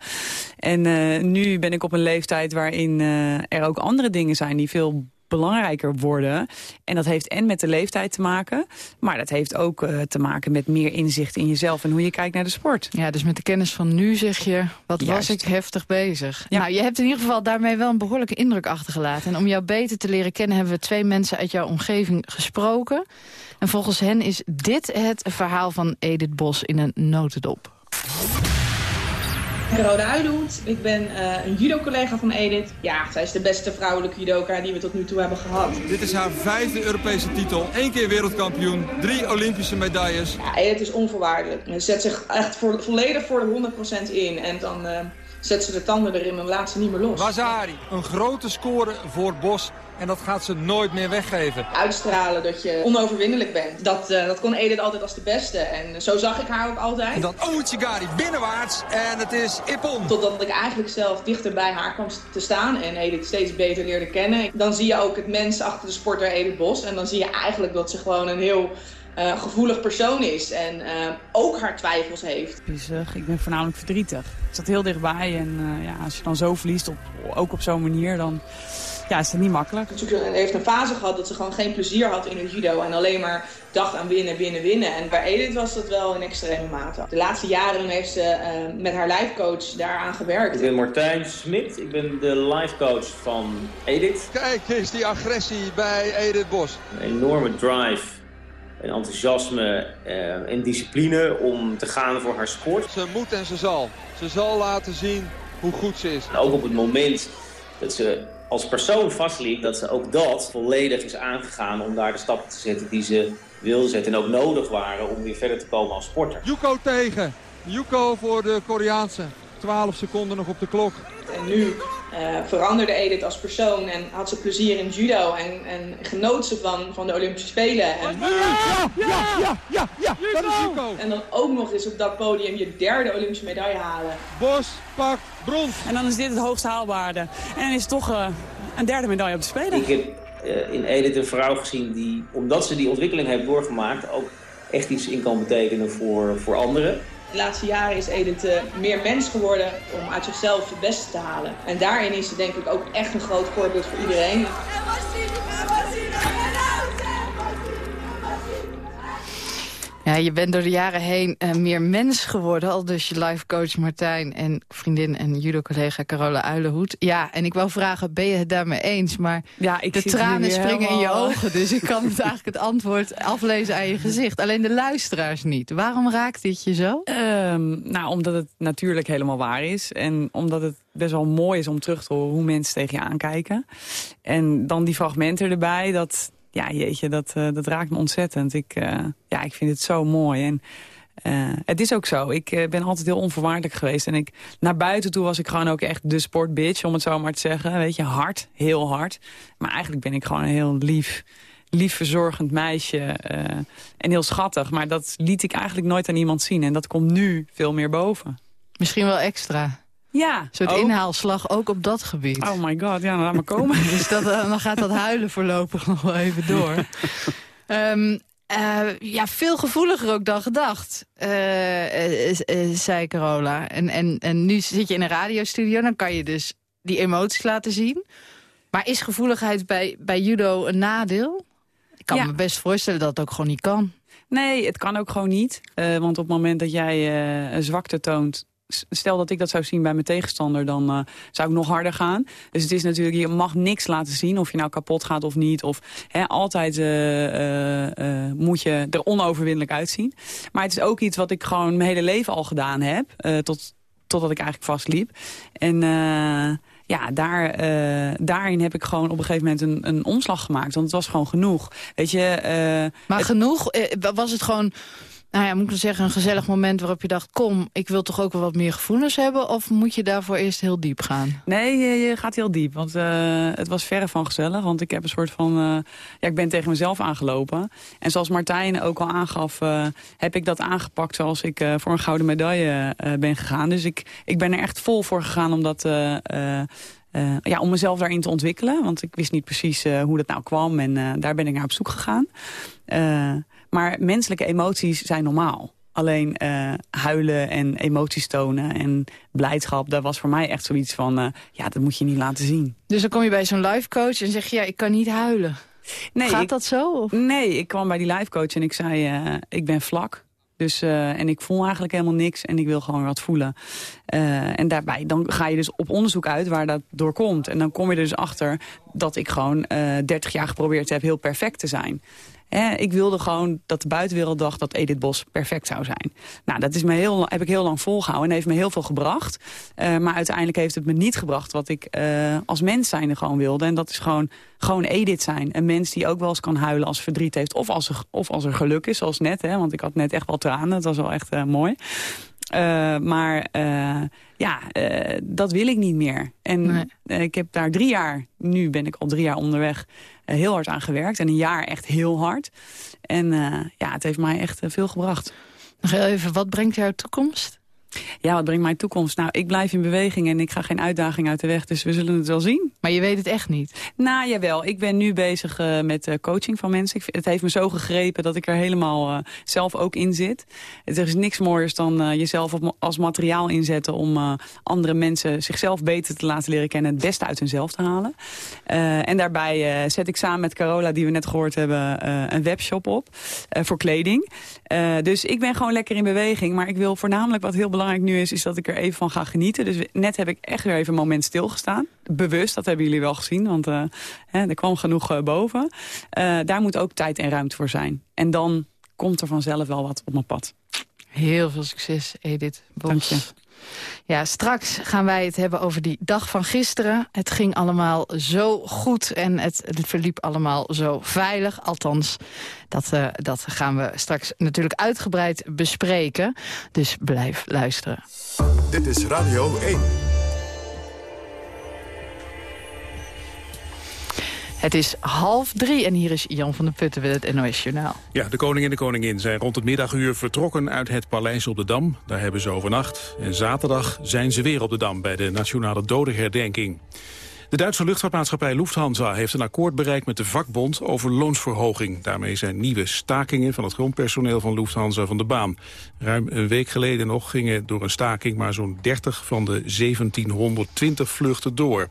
En uh, nu ben ik op een leeftijd waarin er ook andere dingen zijn die veel belangrijker worden. En dat heeft en met de leeftijd te maken. Maar dat heeft ook eh, te maken met meer inzicht in jezelf en hoe je kijkt naar de sport. Ja, dus met de kennis van nu zeg je, wat was ik heftig bezig. Ja. Nou, je hebt in ieder geval daarmee wel een behoorlijke indruk achtergelaten. En om jou beter te leren kennen hebben we twee mensen uit jouw omgeving gesproken. En volgens hen is dit het verhaal van Edith Bos in een notendop. Rode Uilenhoed. Ik ben uh, een judo-collega van Edith. Ja, zij is de beste vrouwelijke judoka die we tot nu toe hebben gehad. Dit is haar vijfde Europese titel. Eén keer wereldkampioen, drie Olympische medailles. Ja, Edith is onvoorwaardelijk. Ze zet zich echt volledig voor de 100% in. En dan... Uh, zet ze de tanden erin en laat ze niet meer los. Wazari, een grote score voor Bos. En dat gaat ze nooit meer weggeven. Uitstralen dat je onoverwinnelijk bent. Dat, uh, dat kon Edith altijd als de beste. En zo zag ik haar ook altijd. En dan Ouchigari binnenwaarts. En het is Ippon. Totdat ik eigenlijk zelf dichter bij haar kwam te staan. En Edith steeds beter leerde kennen. Dan zie je ook het mens achter de sporter Edith Bos. En dan zie je eigenlijk dat ze gewoon een heel... Uh, gevoelig persoon is en uh, ook haar twijfels heeft. Pissig, ik ben voornamelijk verdrietig. Ik zat heel dichtbij en uh, ja, als je dan zo verliest, op, ook op zo'n manier, dan ja, is het niet makkelijk. Ze heeft een fase gehad dat ze gewoon geen plezier had in het judo en alleen maar dacht aan winnen, winnen, winnen. En bij Edith was dat wel in extreme mate. De laatste jaren heeft ze met haar livecoach daaraan gewerkt. Ik ben Martijn Smit, ik ben de livecoach van Edith. Kijk eens die agressie bij Edith Bos. Een enorme drive en enthousiasme uh, en discipline om te gaan voor haar sport. Ze moet en ze zal. Ze zal laten zien hoe goed ze is. En ook op het moment dat ze als persoon vastliep, dat ze ook dat volledig is aangegaan om daar de stappen te zetten die ze wilde zetten. En ook nodig waren om weer verder te komen als sporter. Yuko tegen. Yuko voor de Koreaanse. 12 seconden nog op de klok. En nu uh, veranderde Edith als persoon en had ze plezier in judo en, en genoot ze van, van de Olympische Spelen. En, ja, ja, ja, ja, ja, dat is. En dan ook nog eens op dat podium je derde Olympische medaille halen. Bos pakt brons. En dan is dit het hoogste haalbaarde. En dan is het toch uh, een derde medaille op de Spelen. Ik heb uh, in Edith een vrouw gezien die, omdat ze die ontwikkeling heeft doorgemaakt, ook echt iets in kan betekenen voor, voor anderen. De laatste jaren is Edith uh, meer mens geworden om uit zichzelf het beste te halen. En daarin is ze denk ik ook echt een groot voorbeeld voor iedereen. Ja, je bent door de jaren heen uh, meer mens geworden. Al dus je livecoach Martijn en vriendin en judo-collega Carola Uilenhoed. Ja, en ik wou vragen, ben je het daarmee eens? Maar ja, ik de tranen springen in je ogen. Dus ik kan het eigenlijk het antwoord aflezen aan je gezicht. Alleen de luisteraars niet. Waarom raakt dit je zo? Um, nou, omdat het natuurlijk helemaal waar is. En omdat het best wel mooi is om terug te horen hoe mensen tegen je aankijken. En dan die fragmenten erbij, dat ja, jeetje, dat, uh, dat raakt me ontzettend. Ik, uh, ja, ik vind het zo mooi. En uh, het is ook zo. Ik ben altijd heel onvoorwaardelijk geweest. En ik, naar buiten toe was ik gewoon ook echt de sportbitch, om het zo maar te zeggen. Weet je, hard, heel hard. Maar eigenlijk ben ik gewoon een heel lief, lief verzorgend meisje. en heel schattig. Maar dat liet ik eigenlijk nooit aan iemand zien. En dat komt nu veel meer boven. Misschien wel extra. Ja. Een soort ook. inhaalslag ook op dat gebied. Oh my god, ja, laat maar komen. dus dat, uh, dan gaat dat huilen voorlopig nog wel even door. um, uh, ja, veel gevoeliger ook dan gedacht, uh, zei Carola. En, en, en nu zit je in een radiostudio, dan kan je dus die emoties laten zien. Maar is gevoeligheid bij, bij judo een nadeel? Ik kan Ja. me best voorstellen dat het ook gewoon niet kan. Nee, het kan ook gewoon niet. Want op het moment dat jij een zwakte toont... Stel dat ik dat zou zien bij mijn tegenstander, dan uh, zou ik nog harder gaan. Dus het is natuurlijk, je mag niks laten zien of je nou kapot gaat of niet. Of hè, altijd uh, uh, moet je er onoverwinnelijk uitzien. Maar het is ook iets wat ik gewoon mijn hele leven al gedaan heb. Tot, totdat ik eigenlijk vastliep. En ja, daar, uh, daarin heb ik gewoon op een gegeven moment een, een omslag gemaakt. Want het was gewoon genoeg. Weet je, uh, Maar het- genoeg, eh, was het gewoon... Nou ja, moet ik zeggen, een gezellig moment waarop je dacht... kom, ik wil toch ook wel wat meer gevoelens hebben? Of moet je daarvoor eerst heel diep gaan? Nee, je, gaat heel diep. Want uh, het was verre van gezellig. Want ik heb een soort van... Uh, ja, ik ben tegen mezelf aangelopen. En zoals Martijn ook al aangaf... Uh, heb ik dat aangepakt zoals ik voor een gouden medaille ben gegaan. Dus ik, ik ben er echt vol voor gegaan om dat... Uh, ja, om mezelf daarin te ontwikkelen. Want ik wist niet precies hoe dat nou kwam. En daar ben ik naar op zoek gegaan. Maar menselijke emoties zijn normaal. Alleen uh, huilen en emoties tonen en blijdschap... daar was voor mij echt zoiets van, uh, ja, dat moet je niet laten zien. Dus dan kom je bij zo'n life coach en zeg je, ja, ik kan niet huilen. Nee, Gaat ik, dat zo? Of? Nee, ik kwam bij die life coach en ik zei, uh, ik ben vlak. Dus, uh, en ik voel eigenlijk helemaal niks en ik wil gewoon wat voelen. Uh, en daarbij dan ga je dus op onderzoek uit waar dat door komt. En dan kom je er dus achter dat ik gewoon uh, 30 jaar geprobeerd heb heel perfect te zijn. Eh, ik wilde gewoon dat de buitenwereld dacht dat Edith Bos perfect zou zijn. Nou, dat is me heel, heb ik heel lang volgehouden en heeft me heel veel gebracht. Uh, maar uiteindelijk heeft het me niet gebracht wat ik uh, als mens zijnde gewoon wilde. En dat is gewoon, gewoon Edith zijn. Een mens die ook wel eens kan huilen als verdriet heeft. Of als er, of als er geluk is, zoals net. Hè, want ik had net echt wel tranen. Dat was wel echt uh, mooi. Uh, maar uh, ja, uh, dat wil ik niet meer. En nee. ik heb daar drie jaar, nu ben ik al drie jaar onderweg, heel hard aan gewerkt. En een jaar echt heel hard. En ja, het heeft mij echt veel gebracht. Nog even, wat brengt jouw toekomst? Ja, wat brengt mijn toekomst? Nou, ik blijf in beweging en ik ga geen uitdaging uit de weg. Dus we zullen het wel zien. Maar je weet het echt niet? Nou, jawel. Ik ben nu bezig uh, met uh, coaching van mensen. Ik, het heeft me zo gegrepen dat ik er helemaal uh, zelf ook in zit. Er is niks mooiers dan jezelf op, als materiaal inzetten... om andere mensen zichzelf beter te laten leren kennen... het beste uit hunzelf te halen. en daarbij zet ik samen met Carola, die we net gehoord hebben... een webshop op voor kleding. dus ik ben gewoon lekker in beweging. Maar ik wil voornamelijk wat heel belangrijk nu is, is dat ik er even van ga genieten. Dus net heb ik echt weer even een moment stilgestaan. Bewust, dat hebben jullie wel gezien, want uh, hè, er kwam genoeg uh, boven. Uh, daar moet ook tijd en ruimte voor zijn. En dan komt er vanzelf wel wat op mijn pad. Heel veel succes, Edith. Dank je. Ja, straks gaan wij het hebben over die dag van gisteren. Het ging allemaal zo goed en het, verliep allemaal zo veilig. Althans, dat, uh, dat gaan we straks natuurlijk uitgebreid bespreken. Dus blijf luisteren. Dit is Radio 1. Het is half drie en hier is Jan van der Putten met het NOS Journaal. Ja, de koning en de koningin zijn rond het middaguur vertrokken uit het paleis op de Dam. Daar hebben ze overnacht. En zaterdag zijn ze weer op de Dam bij de Nationale Dodenherdenking. De Duitse luchtvaartmaatschappij Lufthansa heeft een akkoord bereikt met de vakbond over loonsverhoging. Daarmee zijn nieuwe stakingen van het grondpersoneel van Lufthansa van de baan. Ruim een week geleden nog gingen door een staking maar zo'n 30 van de 1720 vluchten door.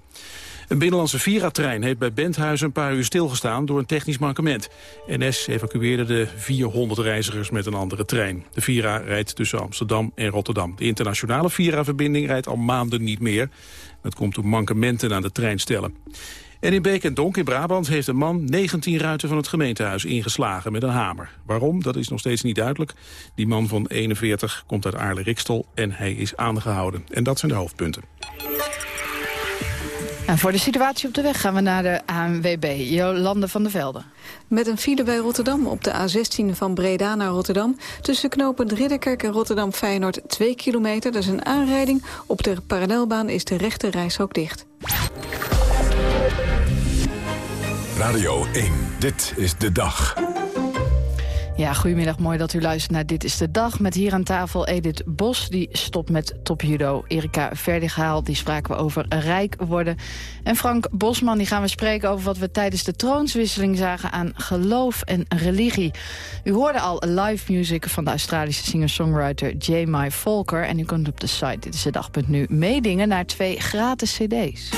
Een binnenlandse Vira-trein heeft bij Benthuizen een paar uur stilgestaan door een technisch mankement. NS evacueerde de 400 reizigers met een andere trein. De Vira rijdt tussen Amsterdam en Rotterdam. De internationale Vira-verbinding rijdt al maanden niet meer. Dat komt door mankementen aan de treinstellen. En in Beek en Donk in Brabant heeft een man 19 ruiten van het gemeentehuis ingeslagen met een hamer. Waarom, dat is nog steeds niet duidelijk. Die man van 41 komt uit Aarle-Rikstel en hij is aangehouden. En dat zijn de hoofdpunten. En voor de situatie op de weg gaan we naar de ANWB. Jolande van der Velde. Met een file bij Rotterdam op de A16 van Breda naar Rotterdam. Tussen knopen Ridderkerk en Rotterdam-Feyenoord 2 kilometer. Dat is een aanrijding. Op de parallelbaan is de rechte reishok dicht. Radio 1, dit is de dag. Ja, goedemiddag. Mooi dat u luistert naar Dit is de Dag. Met hier aan tafel Edith Bos, die stopt met topjudo. Erika Verdigaal, die spraken we over rijk worden. En Frank Bosman, die gaan we spreken over wat we tijdens de troonswisseling zagen aan geloof en religie. U hoorde al live music van de Australische singer-songwriter J. My Volker. En u kunt op de site Dit is de Dag.nu meedingen naar twee gratis cd's.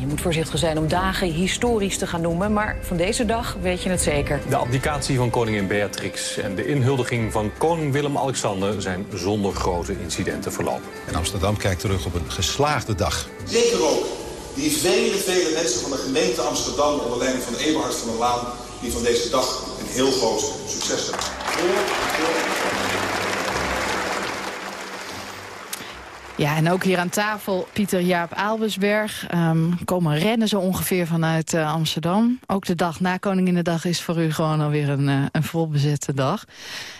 Je moet voorzichtig zijn om dagen historisch te gaan noemen, maar van deze dag weet je het zeker. De abdicatie van koningin Beatrix en de inhuldiging van koning Willem-Alexander zijn zonder grote incidenten verlopen. En Amsterdam kijkt terug op een geslaagde dag. Zeker ook die vele, vele mensen van de gemeente Amsterdam onder leiding van Eberhard van der Laan, die van deze dag een heel groot succes hebben. Ja, en ook hier aan tafel Pieter Jaap Aalbersberg. Um, komen rennen zo ongeveer vanuit uh, Amsterdam. Ook de dag na Koninginnedag is voor u gewoon alweer een, uh, een volbezette dag.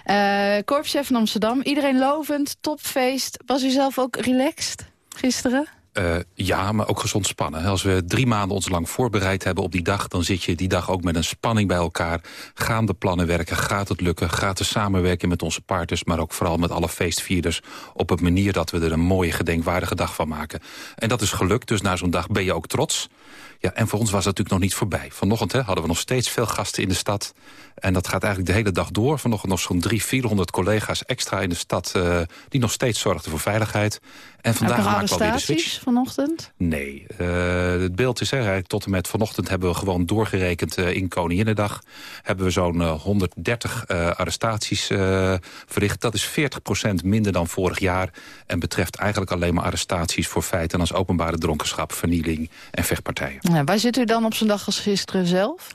Uh, korpschef van Amsterdam, iedereen lovend, topfeest. Was u zelf ook relaxed gisteren? Uh, ja, maar ook gezond spannen. Als we drie maanden ons lang voorbereid hebben op die dag... dan zit je die dag ook met een spanning bij elkaar. Gaan de plannen werken? Gaat het lukken? Gaat de samenwerking met onze partners... maar ook vooral met alle feestvierders... op een manier dat we er een mooie, gedenkwaardige dag van maken. En dat is gelukt, dus na zo'n dag ben je ook trots. Ja, en voor ons was dat natuurlijk nog niet voorbij. Vanochtend hè, hadden we nog steeds veel gasten in de stad. En dat gaat eigenlijk de hele dag door. Vanochtend nog zo'n 300, 400 collega's extra in de stad... Uh, die nog steeds zorgden voor veiligheid. En vandaag maken we alweer de switch. vanochtend? Nee. Uh, het beeld is, hè, tot en met vanochtend hebben we gewoon doorgerekend uh, in Koninginnedag. Hebben we zo'n 130 arrestaties verricht. Dat is 40% minder dan vorig jaar. En betreft eigenlijk alleen maar arrestaties voor feiten als openbare dronkenschap, vernieling en vechtpartijen. Ja, waar zit u dan op zo'n dag als gisteren zelf?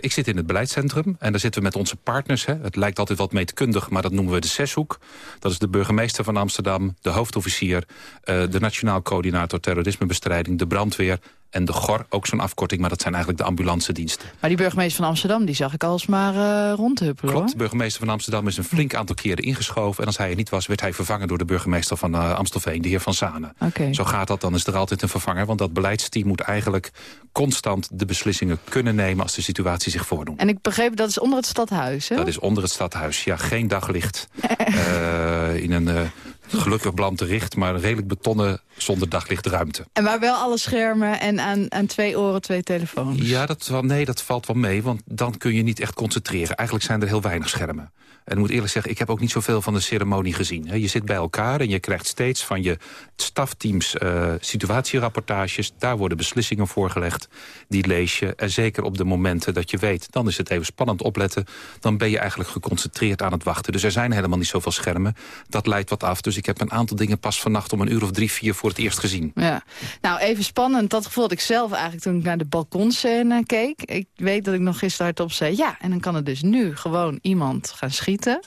ik zit in het beleidscentrum en daar zitten we met onze partners. Hè. Het lijkt altijd wat meetkundig, maar dat noemen we de zeshoek. Dat is de burgemeester van Amsterdam, de hoofdofficier... Uh, de Nationaal Coördinator Terrorismebestrijding, de brandweer en de GOR, ook zo'n afkorting, maar dat zijn eigenlijk de ambulance diensten. Maar die burgemeester van Amsterdam, die zag ik alsmaar uh, rondhuppelen. Klopt, de burgemeester van Amsterdam is een flink aantal keren ingeschoven. En als hij er niet was, werd hij vervangen door de burgemeester van uh, Amstelveen, de heer Van Zanen. Okay. Zo gaat dat, dan is er altijd een vervanger. Want dat beleidsteam moet eigenlijk constant de beslissingen kunnen nemen als de situatie zich voordoet. En ik begreep, dat is onder het stadhuis, hè? Dat is onder het stadhuis, ja. Geen daglicht. uh, in een gelukkig richt, maar redelijk betonnen zonder daglichtruimte. En maar wel alle schermen en aan, aan twee oren twee telefoons? Ja, dat, nee, dat valt wel mee, want dan kun je niet echt concentreren. Eigenlijk zijn er heel weinig schermen. En ik moet eerlijk zeggen, ik heb ook niet zoveel van de ceremonie gezien. Je zit bij elkaar en je krijgt steeds van je stafteams uh, situatierapportages. Daar worden beslissingen voorgelegd. Die lees je. En zeker op de momenten dat je weet, dan is het even spannend opletten. Dan ben je eigenlijk geconcentreerd aan het wachten. Dus er zijn helemaal niet zoveel schermen. Dat leidt wat af. Dus ik heb een aantal dingen pas vannacht om een uur of drie, vier voor het eerst gezien. Ja. Nou, even spannend. Dat gevoelde ik zelf eigenlijk toen ik naar de balkonscène keek. Ik weet dat ik nog gisteren hardop zei, ja, en dan kan het dus nu gewoon iemand gaan schieten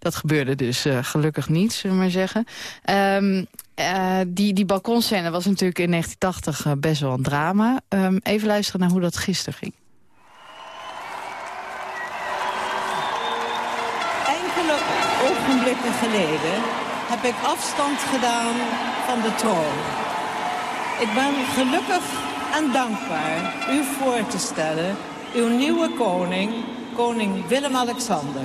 dat gebeurde dus uh, gelukkig niet, zullen we maar zeggen. Um, uh, die, die balkonscène was natuurlijk in 1980 uh, best wel een drama. Um, even luisteren naar hoe dat gisteren ging. Enkele ogenblikken geleden heb ik afstand gedaan van de troon. Ik ben gelukkig en dankbaar u voor te stellen... uw nieuwe koning, koning Willem-Alexander.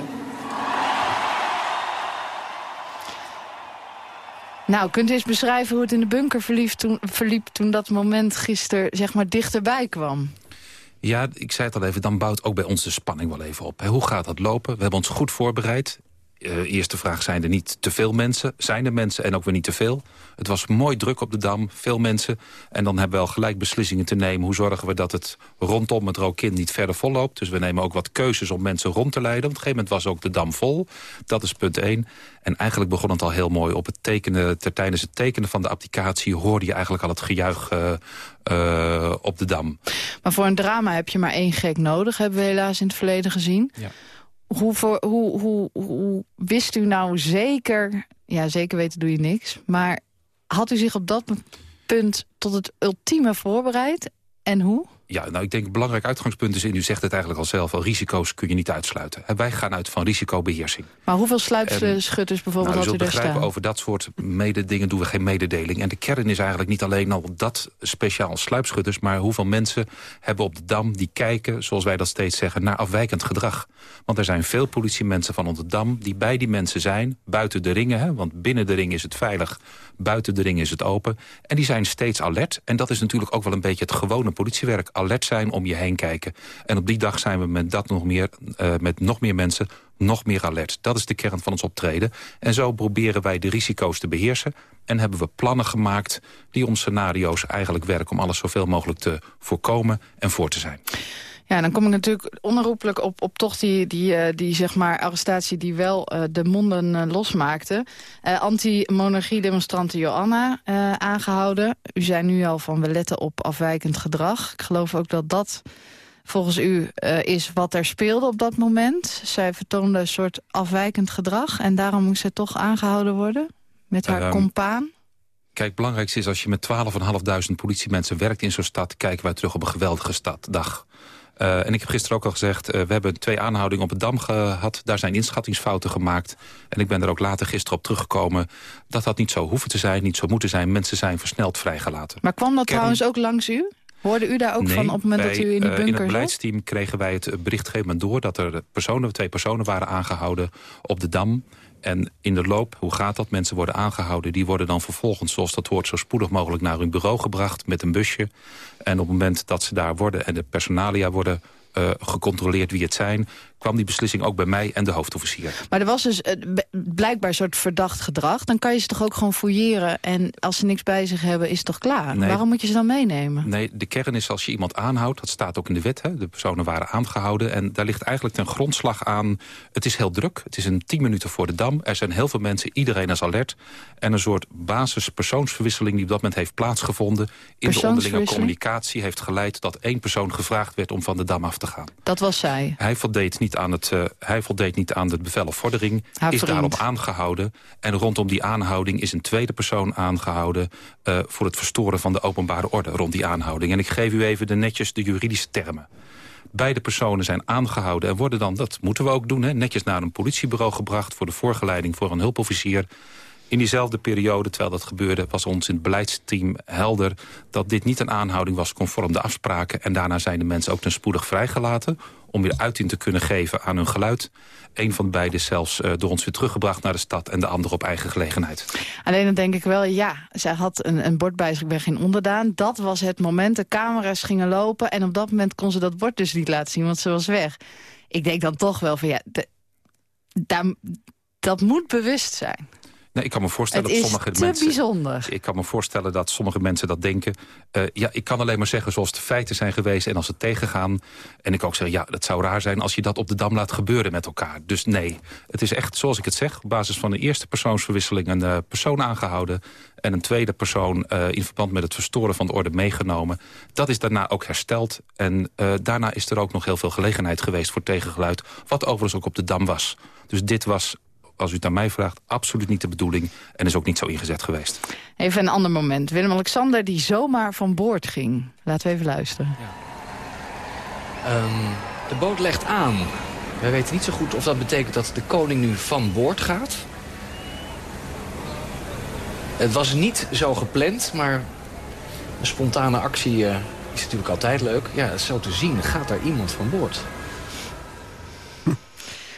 Nou, kunt u eens beschrijven hoe het in de bunker verliep toen, verliep toen dat moment gisteren zeg maar dichterbij kwam? Ja, ik zei het al even, dan bouwt ook bij ons de spanning wel even op. Hoe gaat dat lopen? We hebben ons goed voorbereid. Uh, eerste vraag, zijn er niet te veel mensen? Zijn er mensen en ook weer niet te veel? Het was mooi druk op de Dam, veel mensen. En dan hebben we wel gelijk beslissingen te nemen. Hoe zorgen we dat het rondom het Rokin niet verder volloopt? Dus we nemen ook wat keuzes om mensen rond te leiden. Op een gegeven moment was ook de Dam vol. Dat is punt één. En eigenlijk begon het al heel mooi. Op het tekenen, ter, tijdens het tekenen van de applicatie... hoorde je eigenlijk al het gejuich uh, uh, op de Dam. Maar voor een drama heb je maar één gek nodig. Hebben we helaas in het verleden gezien. Ja. Hoe, hoe, hoe, hoe wist u nou zeker... Ja, zeker weten doe je niks. Maar had u zich op dat punt tot het ultieme voorbereid? En hoe? Ja, nou, ik denk een belangrijk uitgangspunt is, en u zegt het eigenlijk al zelf... al risico's kun je niet uitsluiten. En wij gaan uit van risicobeheersing. Maar hoeveel sluipschutters bijvoorbeeld nou, had u daar staan? Over dat soort mededingen doen we geen mededeling. En de kern is eigenlijk niet alleen al dat speciaal sluipschutters... maar hoeveel mensen hebben op de Dam die kijken, zoals wij dat steeds zeggen... naar afwijkend gedrag. Want er zijn veel politiemensen van op de Dam die bij die mensen zijn... buiten de ringen, hè, want binnen de ring is het veilig... buiten de ring is het open. En die zijn steeds alert. En dat is natuurlijk ook wel een beetje het gewone politiewerk alert zijn, om je heen kijken. En op die dag zijn we met, dat nog meer, uh, met nog meer mensen nog meer alert. Dat is de kern van ons optreden. En zo proberen wij de risico's te beheersen. En hebben we plannen gemaakt die om scenario's eigenlijk werken... om alles zoveel mogelijk te voorkomen en voor te zijn. Ja, dan kom ik natuurlijk onherroepelijk op, op toch die, die, uh, die zeg maar arrestatie die wel uh, de monden uh, losmaakte. Anti-monarchie-demonstrante Joanna aangehouden. U zei nu al van we letten op afwijkend gedrag. Ik geloof ook dat dat volgens u is wat er speelde op dat moment. Zij vertoonde een soort afwijkend gedrag en daarom moest zij toch aangehouden worden met haar um, compaan. Kijk, het belangrijkste is als je met 12.500 politiemensen werkt in zo'n stad... kijken wij terug op een geweldige stad, dag. En ik heb gisteren ook al gezegd, we hebben twee aanhoudingen op het Dam gehad. Daar zijn inschattingsfouten gemaakt. En ik ben er ook later gisteren op teruggekomen... dat dat niet zo hoeven te zijn, niet zo moeten zijn. Mensen zijn versneld vrijgelaten. Maar kwam dat trouwens ook langs u? Hoorde u daar ook van op het moment dat u in die bunker uh, In het beleidsteam kregen wij het bericht door... dat er personen, twee personen waren aangehouden op de Dam. En in de loop, hoe gaat dat? Mensen worden aangehouden. Die worden dan vervolgens, zoals dat hoort, zo spoedig mogelijk naar hun bureau gebracht met een busje. En op het moment dat ze daar worden en de personalia worden uh, gecontroleerd wie het zijn kwam die beslissing ook bij mij en de hoofdofficier. Maar er was dus uh, blijkbaar een soort verdacht gedrag. Dan kan je ze toch ook gewoon fouilleren. En als ze niks bij zich hebben, is het toch klaar? Nee, Waarom moet je ze dan meenemen? Nee, de kern is als je iemand aanhoudt. Dat staat ook in de wet. Hè, de personen waren aangehouden. En daar ligt eigenlijk ten grondslag aan... het is heel druk. Het is een tien minuten voor de Dam. Er zijn heel veel mensen. Iedereen is alert. En een soort basis-persoonsverwisseling die op dat moment heeft plaatsgevonden... in de onderlinge communicatie heeft geleid... dat één persoon gevraagd werd om van de Dam af te gaan. Dat was zij? Hij voldeed niet aan het, uh, hij voldeed niet aan het bevel of vordering. Haar is vriend. daarop aangehouden. En rondom die aanhouding is een tweede persoon aangehouden... Uh, voor het verstoren van de openbare orde rond die aanhouding. En ik geef u even de netjes de juridische termen. Beide personen zijn aangehouden en worden dan, dat moeten we ook doen... Hè, netjes naar een politiebureau gebracht voor de voorgeleiding voor een hulpofficier. In diezelfde periode, terwijl dat gebeurde, was ons in het beleidsteam helder... dat dit niet een aanhouding was conform de afspraken. En daarna zijn de mensen ook ten spoedig vrijgelaten om weer uiting te kunnen geven aan hun geluid. Een van beiden zelfs uh, door ons weer teruggebracht naar de stad... en de andere op eigen gelegenheid. Alleen dan denk ik wel, ja, zij had een, een bord bij zich, ik ben geen onderdaan. Dat was het moment, de camera's gingen lopen... en op dat moment kon ze dat bord dus niet laten zien, want ze was weg. Ik denk dan toch wel van, ja, dat moet bewust zijn. Nee, ik kan me voorstellen dat sommige te mensen. bijzonder. Ik kan me voorstellen dat sommige mensen dat denken. Uh, ja, ik kan alleen maar zeggen zoals de feiten zijn geweest en als ze tegengaan. En ik ook zeggen, ja, het zou raar zijn als je dat op de dam laat gebeuren met elkaar. Dus nee, het is echt zoals ik het zeg. Op basis van de eerste persoonsverwisseling een uh, persoon aangehouden. En een tweede persoon uh, in verband met het verstoren van de orde meegenomen. Dat is daarna ook hersteld. En daarna is er ook nog heel veel gelegenheid geweest voor tegengeluid. Wat overigens ook op de dam was. Dus dit was als u het aan mij vraagt, absoluut niet de bedoeling... en is ook niet zo ingezet geweest. Even een ander moment. Willem-Alexander die zomaar van boord ging. Laten we even luisteren. Ja. Um, de boot legt aan. Wij weten niet zo goed of dat betekent dat de koning nu van boord gaat. Het was niet zo gepland, maar een spontane actie uh, is natuurlijk altijd leuk. Ja, zo te zien gaat er iemand van boord.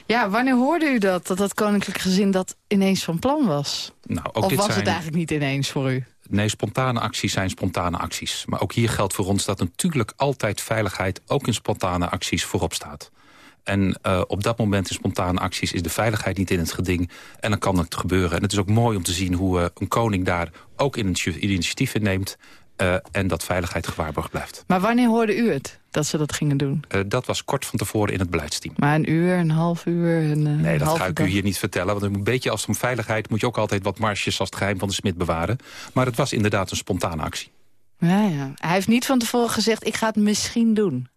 Ja, wanneer hoorde u dat, dat dat koninklijk gezin dat ineens van plan was? Nou, ook of dit was zijn... het eigenlijk niet ineens voor u? Nee, spontane acties zijn spontane acties. Maar ook hier geldt voor ons dat natuurlijk altijd veiligheid... ook in spontane acties voorop staat. En uh, op dat moment in spontane acties is de veiligheid niet in het geding. En dan kan het gebeuren. En het is ook mooi om te zien hoe uh, een koning daar ook initiatief in neemt. Uh, en dat veiligheid gewaarborgd blijft. Maar wanneer hoorde u het, dat ze dat gingen doen? Uh, dat was kort van tevoren in het beleidsteam. Maar een uur, een half uur? Een, uh, nee, dat ga ik dag. u hier niet vertellen. Want een beetje als het om veiligheid moet je ook altijd wat marges als het geheim van de smid bewaren. Maar het was inderdaad een spontane actie. Ja, ja. Hij heeft niet van tevoren gezegd, ik ga het misschien doen.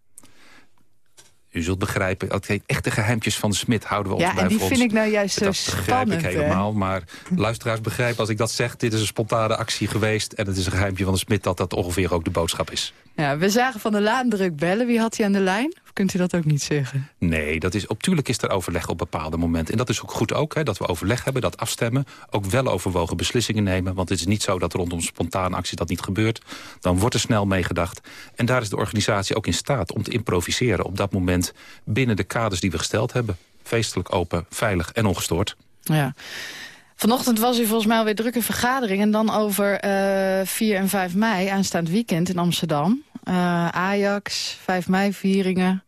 U zult begrijpen, okay, echte geheimtjes van de smid houden we ons ja, bij en die voor vind ik nou juist zo dat spannend. begrijp ik helemaal, maar luisteraars begrijpen als ik dat zeg... dit is een spontane actie geweest en het is een geheimtje van de smid... dat dat ongeveer ook de boodschap is. Ja, we zagen Van de Laan druk bellen. Wie had hij aan de lijn? Of kunt u dat ook niet zeggen? Nee, dat is, natuurlijk is er overleg op bepaalde momenten. En dat is ook goed ook, hè, dat we overleg hebben, dat afstemmen. Ook wel overwogen beslissingen nemen. Want het is niet zo dat rondom spontane actie dat niet gebeurt. Dan wordt er snel meegedacht. En daar is de organisatie ook in staat om te improviseren... op dat moment binnen de kaders die we gesteld hebben. Feestelijk, open, veilig en ongestoord. Ja. Vanochtend was u volgens mij alweer druk in vergadering. En dan over uh, 4 en 5 mei, aanstaand weekend in Amsterdam. Uh, Ajax, 5 mei vieringen.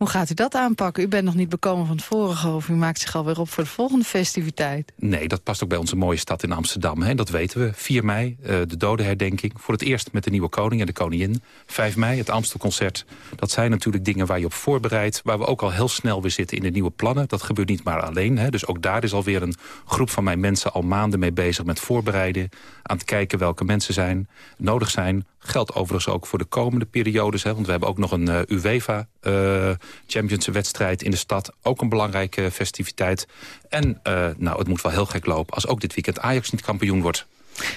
Hoe gaat u dat aanpakken? U bent nog niet bekomen van het vorige of u maakt zich alweer op voor de volgende festiviteit. Nee, dat past ook bij onze mooie stad in Amsterdam. Hè? Dat weten we. 4 mei, uh, de dodenherdenking. Voor het eerst met de nieuwe koning en de koningin. 5 mei, het Amstelconcert. Dat zijn natuurlijk dingen waar je op voorbereidt. Waar we ook al heel snel weer zitten in de nieuwe plannen. Dat gebeurt niet maar alleen. Hè? Dus ook daar is alweer een groep van mijn mensen al maanden mee bezig met voorbereiden. Aan het kijken welke mensen zijn, nodig zijn. Geldt overigens ook voor de komende periodes. Hè? Want we hebben ook nog een uh, UEFA uh, Champions wedstrijd in de stad. Ook een belangrijke festiviteit. En uh, nou, het moet wel heel gek lopen als ook dit weekend Ajax niet kampioen wordt.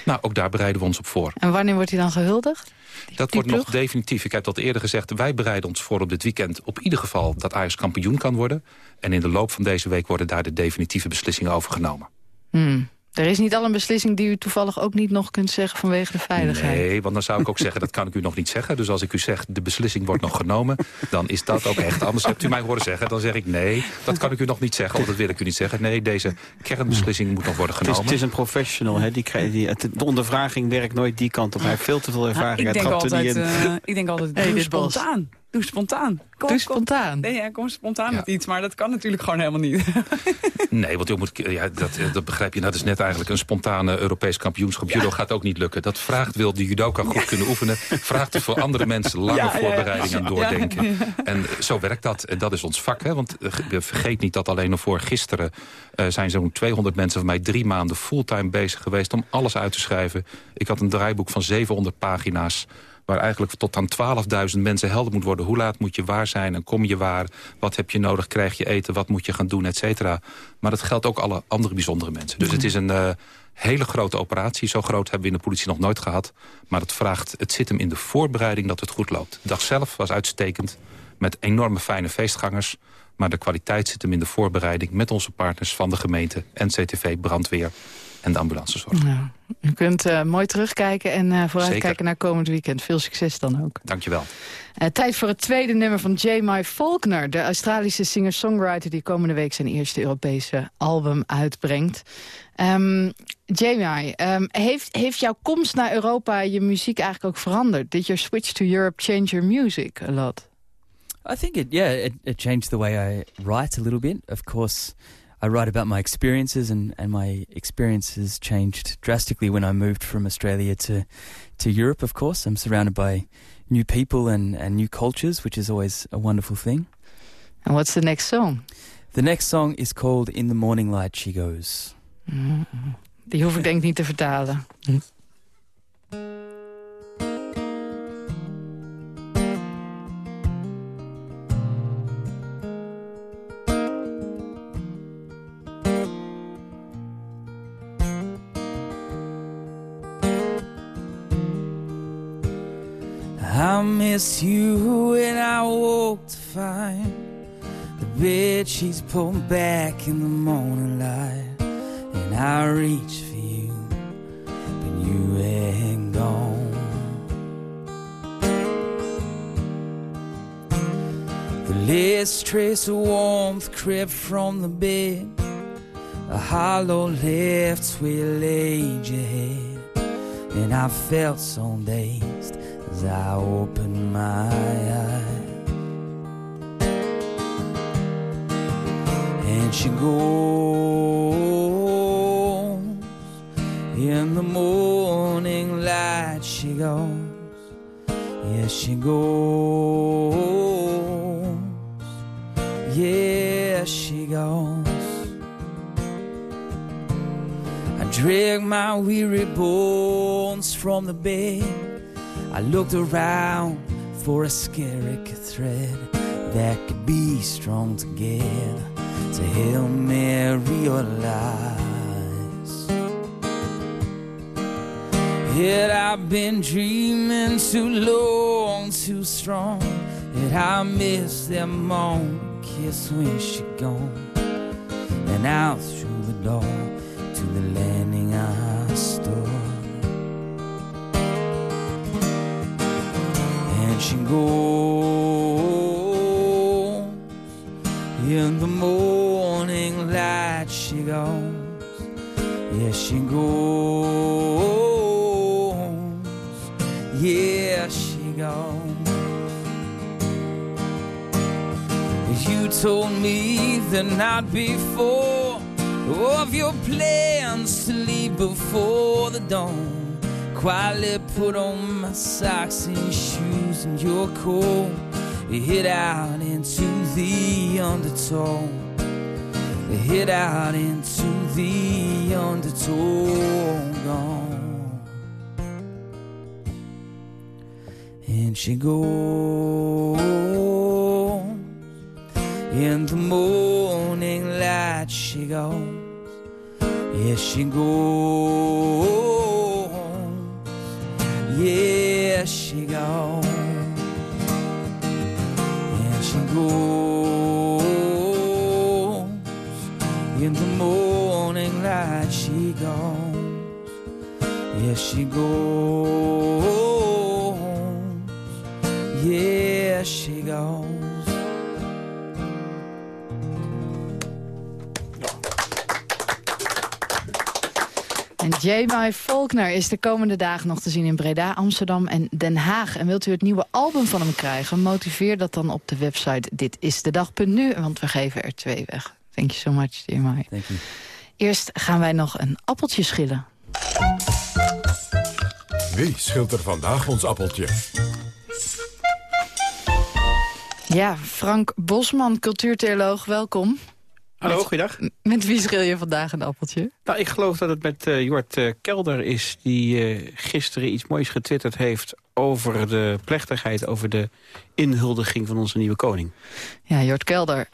Nou, ook daar bereiden we ons op voor. En wanneer wordt hij dan gehuldigd? Dat wordt nog definitief. Ik heb dat eerder gezegd. Wij bereiden ons voor op dit weekend op ieder geval dat Ajax kampioen kan worden. En in de loop van deze week worden daar de definitieve beslissingen over genomen. Hmm. Er is niet al een beslissing die u toevallig ook niet nog kunt zeggen vanwege de veiligheid? Nee, want dan zou ik ook zeggen, dat kan ik u nog niet zeggen. Dus als ik u zeg, de beslissing wordt nog genomen, dan is dat ook echt. Anders hebt u mij horen zeggen, dan zeg ik nee, dat kan ik u nog niet zeggen. Of dat wil ik u niet zeggen. Nee, deze kernbeslissing moet nog worden genomen. Het is, het is een professional, hè? Die, die, de ondervraging werkt nooit die kant op. Hij heeft veel te veel ervaring. ik, denk altijd, uh, ik denk altijd, doe spontaan. Doe spontaan. Kom, Doe spontaan. Nee, ja, kom spontaan met iets, maar dat kan natuurlijk gewoon helemaal niet. nee, want je moet, ja, dat, dat begrijp je. Nou, dat is net eigenlijk een spontane Europees kampioenschap. Judo gaat ook niet lukken. Dat vraagt, wil de judoka goed kunnen oefenen... vraagt er voor andere mensen lange voorbereiding en doordenken. En zo werkt dat. En dat is ons vak. Hè? Want uh, vergeet niet dat alleen nog voor gisteren... Uh, zijn zo'n 200 mensen van mij drie maanden fulltime bezig geweest... om alles uit te schrijven. Ik had een draaiboek van 700 pagina's waar eigenlijk tot aan 12.000 mensen helder moet worden. Hoe laat moet je waar zijn en kom je waar? Wat heb je nodig? Krijg je eten? Wat moet je gaan doen? Et cetera. Maar dat geldt ook alle andere bijzondere mensen. Dus het is een uh, hele grote operatie. Zo groot hebben we in de politie nog nooit gehad. Maar het, vraagt, het zit hem in de voorbereiding dat het goed loopt. De dag zelf was uitstekend. Met enorme fijne feestgangers. Maar de kwaliteit zit hem in de voorbereiding met onze partners van de gemeente, NCTV, brandweer en de ambulancezorg. Ja. U kunt uh, mooi terugkijken en uh, vooruitkijken naar komend weekend. Veel succes dan ook. Dankjewel. Uh, tijd voor het tweede nummer van J.M. Faulkner. De Australische singer-songwriter die komende week zijn eerste Europese album uitbrengt. Um, J.M., um, heeft, heeft jouw komst naar Europa je muziek eigenlijk ook veranderd? Did your switch to Europe change your music a lot? I think it, yeah, it, it changed the way I write a little bit. Of course... I write about my experiences, and, and my experiences changed drastically when I moved from Australia to, to Europe, of course. I'm surrounded by new people and, and new cultures, which is always a wonderful thing. And what's the next song? The next song is called In the Morning Light She Goes. Mm -hmm. Die hoef ik denk niet te vertalen. Hm. Miss you when I woke to find the bed sheets pulled back in the morning light, and I reach for you, but you ain't gone. The last trace of warmth crept from the bed, a hollow left where you laid your head, and I felt so dazed I open my eyes. And she goes in the morning light, she goes. Yes, she goes. Yes, she goes. I drag my weary bones from the bed. I looked around for a scary thread that could be strung together to help me realize. Yet I've been dreaming too long, too strong. That I miss that moment kiss when she gone. And out through the door Goes in the morning light. She goes, yes, she goes, yes, she goes. You told me the night before of your plans to leave before the dawn. Quietly put on my socks and shoes and your coat. Hit out into the undertow. Hit out into the undertow. Gone. And she goes in the morning light. She goes. Yes, she goes. She goes. Yeah, she goes. En J.M. Faulkner is de komende dagen nog te zien in Breda, Amsterdam en Den Haag. En wilt u het nieuwe album van hem krijgen, motiveer dat dan op de website ditisdedag.nu. Want we geven er twee weg. Thank you so much, J.M. Thank you. Eerst gaan wij nog een appeltje schillen. Wie schilt er vandaag ons appeltje? Ja, Frank Bosman, cultuurtheoloog, welkom. Hallo, goeiedag. Met wie schil je vandaag een appeltje? Nou, ik geloof dat het met uh, Jort uh, Kelder is... die uh, gisteren iets moois getwitterd heeft over de plechtigheid... over de inhuldiging van onze nieuwe koning. Ja, Jort Kelder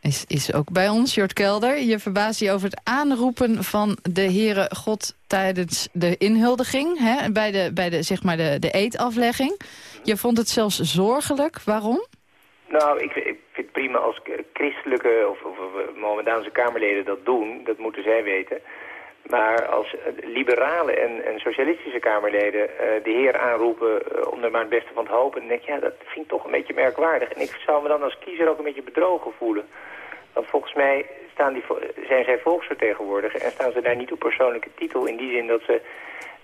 is, is ook bij ons. Jort Kelder, je verbaast je over het aanroepen van de Heere God... tijdens de inhuldiging, hè, bij, de, bij de, zeg maar de, de eetaflegging. Je vond het zelfs zorgelijk. Waarom? Nou, ik, ik vind het prima als christelijke of, of, of Mohammedaanse Kamerleden dat doen. Dat moeten zij weten. Maar als liberale en, en socialistische Kamerleden uh, de heer aanroepen uh, om er maar het beste van te hopen... dan denk ik, ja, dat vind ik toch een beetje merkwaardig. En ik zou me dan als kiezer ook een beetje bedrogen voelen. Want volgens mij staan die, zijn zij volksvertegenwoordiger en staan ze daar niet op persoonlijke titel... in die zin dat ze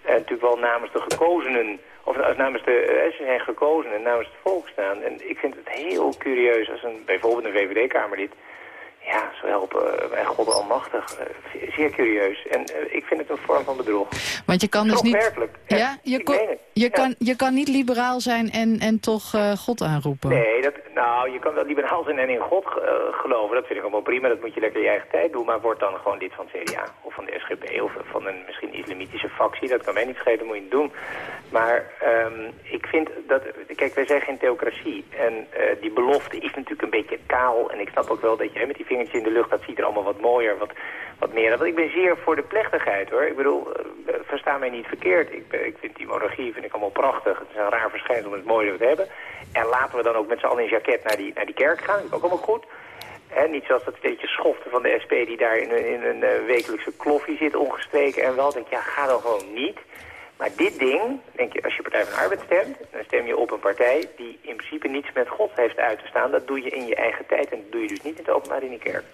natuurlijk wel namens de gekozenen of namens de, ze zijn gekozen en namens het volk staan. En ik vind het heel curieus als een, bijvoorbeeld een VVD-kamerlid... Ja, zo helpen wij God almachtig. Uh, zeer curieus. En uh, ik vind het een vorm van bedrog. Want je kan dus niet... Ja, je, kon, je, ja. kan, je kan niet liberaal zijn en, en toch uh, God aanroepen. Nee, dat, nou, je kan wel liberaal zijn en in God geloven. Dat vind ik allemaal prima. Dat moet je lekker je eigen tijd doen. Maar word dan gewoon lid van het CDA. Of van de SGP. Of van een misschien islamitische factie. Dat kan mij niet schelen. Moet je doen. Maar um, ik vind dat... Kijk, wij zijn geen theocratie. En die belofte is natuurlijk een beetje kaal. En ik snap ook wel dat jij met die vingertje in de lucht, dat ziet er allemaal wat mooier, wat, wat meer. Want ik ben zeer voor de plechtigheid hoor. Ik bedoel, uh, versta mij niet verkeerd. Ik, ik vind die monarchie vind ik allemaal prachtig. Het is een raar verschijnsel om het mooie te hebben. En laten we dan ook met z'n allen in jacket naar die, naar die kerk gaan. Ook allemaal goed. En niet zoals dat steentje schoften van de SP die daar in, een, in een uh, wekelijkse kloffie zit ongestreken en wel. denk ja, ga dan gewoon niet. Maar dit ding, denk je, als je Partij van de Arbeid stemt... dan stem je op een partij die in principe niets met God heeft uit te staan. Dat doe je in je eigen tijd en dat doe je dus niet in het openbaar in de kerk.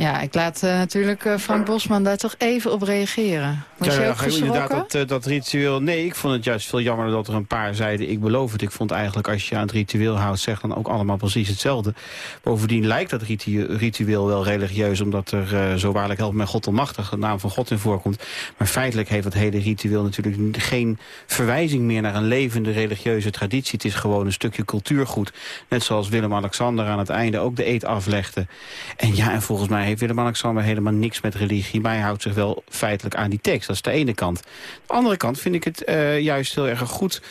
Ja, ik laat uh, natuurlijk uh, Frank Bosman daar toch even op reageren. Was ja, je ook ja, inderdaad dat, uh, dat ritueel... Nee, ik vond het juist veel jammer dat er een paar zeiden... ik beloof het. Ik vond eigenlijk als je aan het ritueel houdt... zeg dan ook allemaal precies hetzelfde. Bovendien lijkt dat ritu ritueel wel religieus... omdat er zo waarlijk helpt met God almachtig... de naam van God in voorkomt. Maar feitelijk heeft dat hele ritueel natuurlijk geen verwijzing meer... naar een levende religieuze traditie. Het is gewoon een stukje cultuurgoed. Net zoals Willem-Alexander aan het einde ook de eet aflegde. En ja, en volgens mij heeft Willem-Alexander helemaal niks met religie. Maar hij houdt zich wel feitelijk aan die tekst. Dat is de ene kant. De andere kant vind ik het uh, juist heel erg goed...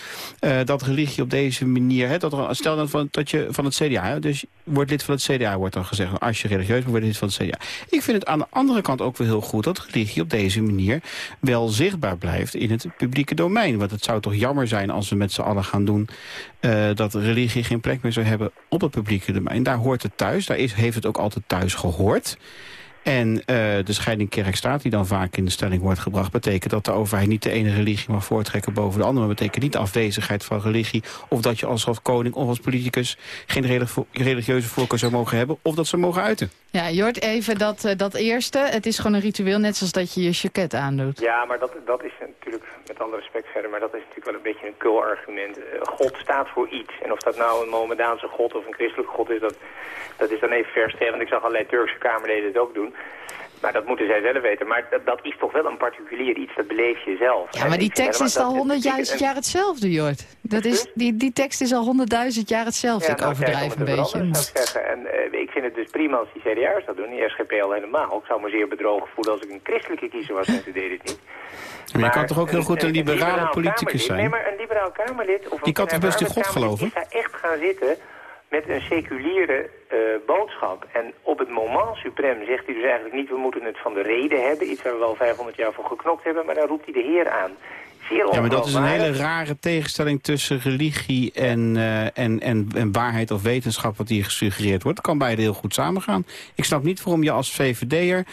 Uh, dat religie op deze manier... Hè, dat stel dan van, dat je van het CDA... Dus wordt lid van het CDA, wordt dan gezegd. Als je religieus bent, word je lid van het CDA. Ik vind het aan de andere kant ook wel heel goed... dat religie op deze manier wel zichtbaar blijft in het publieke domein. Want het zou toch jammer zijn als we met z'n allen gaan doen... Uh, dat religie geen plek meer zou hebben op het publieke domein. Daar hoort het thuis. Daar is, heeft het ook altijd thuis gehoord. En uh, de scheiding kerk-staat die dan vaak in de stelling wordt gebracht... betekent dat de overheid niet de ene religie mag voortrekken boven de andere. Maar betekent niet afwezigheid van religie... of dat je als koning of als politicus geen religieuze voorkeur zou mogen hebben... of dat ze mogen uiten. Ja, Jort, even dat, uh, dat eerste. Het is gewoon een ritueel, net zoals dat je je jacket aandoet. Ja, maar dat, dat is natuurlijk, met alle respect verder... maar dat is natuurlijk wel een beetje een kul argument. Uh, God staat voor iets. En of dat nou een Mohammedaanse God of een christelijke God is... dat, dat is dan even verstreven. Want ik zag allerlei Turkse Kamerleden het ook doen. Maar dat moeten zij zelf weten. Maar dat, dat is toch wel een particulier iets, dat beleef je zelf. Ja, maar die tekst is al honderdduizend jaar hetzelfde, Jort. Dat is, die, die tekst is al honderdduizend jaar hetzelfde. Ja, ik nou, overdrijf een beetje. Zou ik, zeggen. En, uh, ik vind het dus prima als die CDA's dat doen, die SGP al helemaal. Ik zou me zeer bedrogen voelen als ik een christelijke kiezer was en ze deden het niet. Maar, maar je kan toch ook heel goed een, een liberale een politicus zijn? Nee, maar een liberaal Kamerlid... Of die kan toch best in God geloven? Die daar echt gaan zitten met een seculiere uh, boodschap. En op het moment suprem zegt hij dus eigenlijk niet... we moeten het van de reden hebben, iets waar we wel 500 jaar voor geknokt hebben... maar dan roept hij de Heer aan. Zeer Ja, maar dat is een hele rare tegenstelling tussen religie en, eh, en, en, en waarheid of wetenschap wat hier gesuggereerd wordt. Dat kan beide heel goed samengaan. Ik snap niet waarom je als VVD'er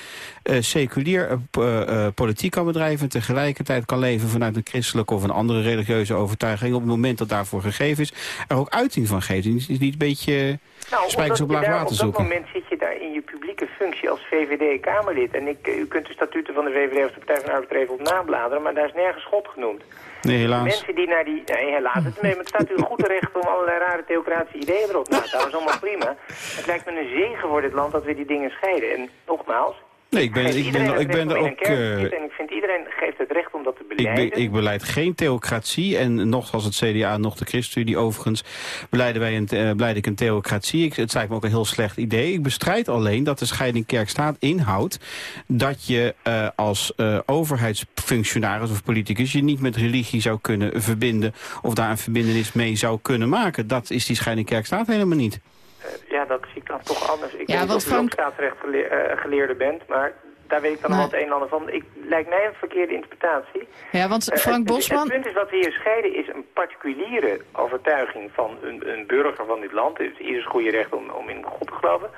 seculier eh, eh, eh, politiek kan bedrijven... en tegelijkertijd kan leven vanuit een christelijke of een andere religieuze overtuiging... op het moment dat daarvoor gegeven is, er ook uiting van geeft. Is niet een beetje Nou, spijkers op laag water Op dat zoeken. moment zit je daar in je functie als VVD-Kamerlid. En ik, u kunt de statuten van de VVD of de Partij van de Arbeid even op nabladeren, maar daar is nergens God genoemd. Nee, helaas. Mensen die naar die... Nee, helaas. Het, nee, maar het staat u goed terecht om allerlei rare theocratische ideeën erop na te houden. Dat is allemaal prima. Het lijkt me een zegen voor dit land dat we die dingen scheiden. En nogmaals... Nee, ik ben, ik ben, ik ben er ook... eh, En ik vind iedereen geeft het recht om dat te Ik, beleiden. be- ik beleid geen theocratie en nog als het CDA, nog de ChristenUnie overigens, beleiden wij een, eh, beleid ik een theocratie. Ik, het lijkt me ook een heel slecht idee. Ik bestrijd alleen dat de scheiding kerk-staat inhoudt dat je eh, als overheidsfunctionaris of politicus je niet met religie zou kunnen verbinden of daar een verbindenis mee zou kunnen maken. Dat is die scheiding kerk-staat helemaal niet. Eh, ja, dat zie ik dan toch anders. Ik Ja, weet of u ook Frank- staatsrecht eh, geleerde bent, maar daar weet ik dan wel het een en ander van. Ik, lijkt mij een verkeerde interpretatie. Ja, want Eh, Frank het- Bosman... Het, punt is wat we hier scheiden is een particuliere overtuiging van een, een burger van dit land. Het is ieders goede recht om, om in God te geloven.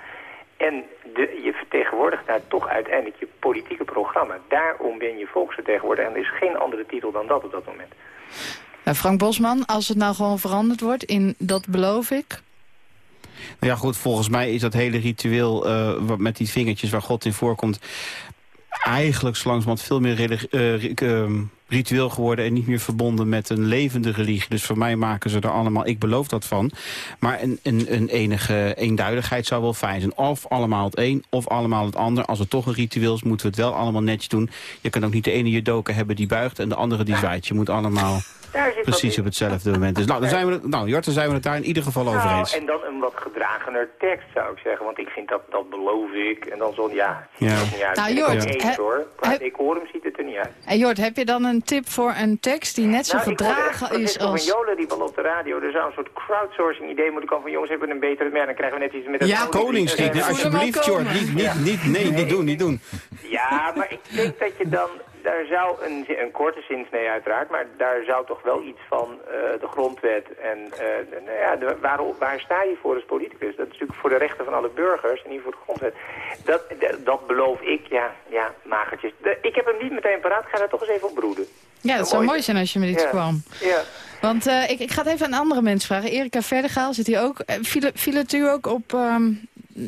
En de, je vertegenwoordigt daar toch uiteindelijk je politieke programma. Daarom ben je volksvertegenwoordiger. En er is geen andere titel dan dat op dat moment. Frank Bosman, als het nou gewoon veranderd wordt in dat beloof ik... Nou ja, goed, volgens mij is dat hele ritueel eh, wat met die vingertjes waar God in voorkomt... eigenlijk zo langzamerhand veel meer eh, ehm, ritueel geworden... en niet meer verbonden met een levende religie. Dus voor mij maken ze er allemaal, ik beloof dat van. Maar een, een, een enige eenduidigheid zou wel fijn zijn. Of allemaal het een, of allemaal het ander. Als het toch een ritueel is, moeten we het wel allemaal netjes doen. Je kan ook niet de ene judoka hebben die buigt... en de andere die zwaait. Je moet allemaal Daar zit wat precies op hetzelfde moment. Dus nou, dan zijn we, het- nou Jort, dan zijn we het daar in ieder geval over Nou, eens. en dan een wat gedragener tekst zou ik zeggen. Want ik vind dat, dat beloof ik. En dan zo'n, ja, Ja. er niet uit. Nou, ik Jort, eens, he- hoor. Qua he- decorum ziet het er niet uit. En Jort, heb je dan een tip voor een tekst die net zo Nou, ik hoorde gedragen is als... van Jolen die wel op de radio. Er zou een soort crowdsourcing idee moeten komen van jongens hebben we een betere merk. Dan krijgen we net iets met het Ja, Koningslied. Alsjeblieft, Jort. Niet, niet, niet, nee, niet doen, niet doen. Ja, maar ik denk dat je dan... Daar zou een, een korte zinsnee uiteraard, maar daar zou toch wel iets van eh, de grondwet en eh, nou ja, de, waar, waar sta je voor als politicus? Dat is natuurlijk voor de rechten van alle burgers en niet voor de grondwet. Dat, dat, dat beloof ik, ja, ja, magertjes. De- ik heb hem niet meteen paraat, ik ga daar toch eens even op broeden. Ja, dat zou mooi zijn als je met iets Ja. kwam. Ja. Want eh, ik, ik ga het even aan andere mensen vragen. Erika Verdegaal zit hier ook. Eh, Viel, viel het u ook op, ehm,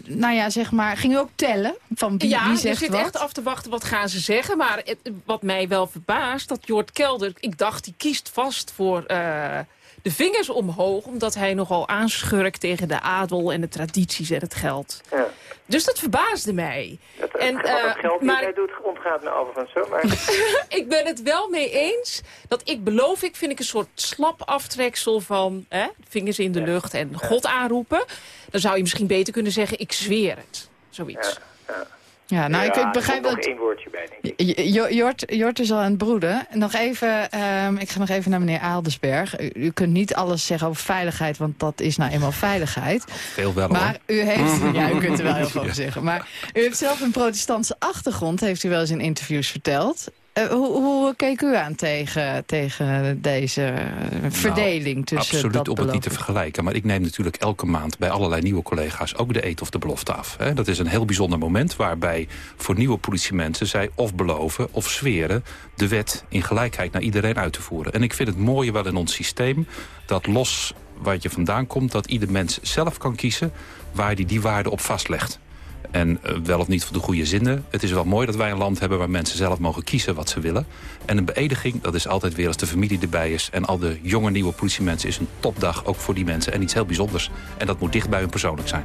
nou ja, zeg maar, ging u ook tellen? Van wie, ja, wie je zegt zit wat? echt af te wachten wat gaan ze zeggen. Maar het, wat mij wel verbaast, dat Jort Kelder... ik dacht, die kiest vast voor eh, de vingers omhoog... omdat hij nogal aanschurkt tegen de adel en de tradities en het geld. Ja. Dus dat verbaasde mij. Dat, En, wat eh, dat geld maar- hij doet ontgaat me overigens zo, maar... ik ben het wel mee eens dat ik beloof ik vind ik een soort slap aftreksel van hè, vingers in de lucht en God aanroepen. Dan zou je misschien beter kunnen zeggen ik zweer het. Zoiets. Ja, nou, ik, ik begrijp dat... nog één woordje bij, denk ik. J- J- Jort, Jort is al aan het broeden. Nog even, ehm, ik ga nog even naar meneer Aaldesberg. U, u kunt niet alles zeggen over veiligheid, want dat is nou eenmaal veiligheid. Veel wel Maar hoor. u heeft, ja, u kunt er wel heel veel over Ja. zeggen. Maar u heeft zelf een protestantse achtergrond, heeft u wel eens in interviews verteld. Eh, hoe, hoe keek u aan tegen, tegen deze eh, verdeling tussen Absoluut dat om het niet te vergelijken. Maar ik neem natuurlijk elke maand bij allerlei nieuwe collega's... ook de eet of de belofte af. Hè. Dat is een heel bijzonder moment waarbij voor nieuwe politiemensen... zij of beloven of zweren de wet in gelijkheid naar iedereen uit te voeren. En ik vind het mooie wel in ons systeem... dat los waar je vandaan komt... dat ieder mens zelf kan kiezen waar hij die waarde op vastlegt. En eh, wel of niet voor de goede zinnen. Het is wel mooi dat wij een land hebben waar mensen zelf mogen kiezen wat ze willen. En een beëdiging, dat is altijd weer als de familie erbij is. En al de jonge nieuwe politiemensen is een topdag ook voor die mensen. En iets heel bijzonders. En dat moet dicht bij hun persoonlijk zijn.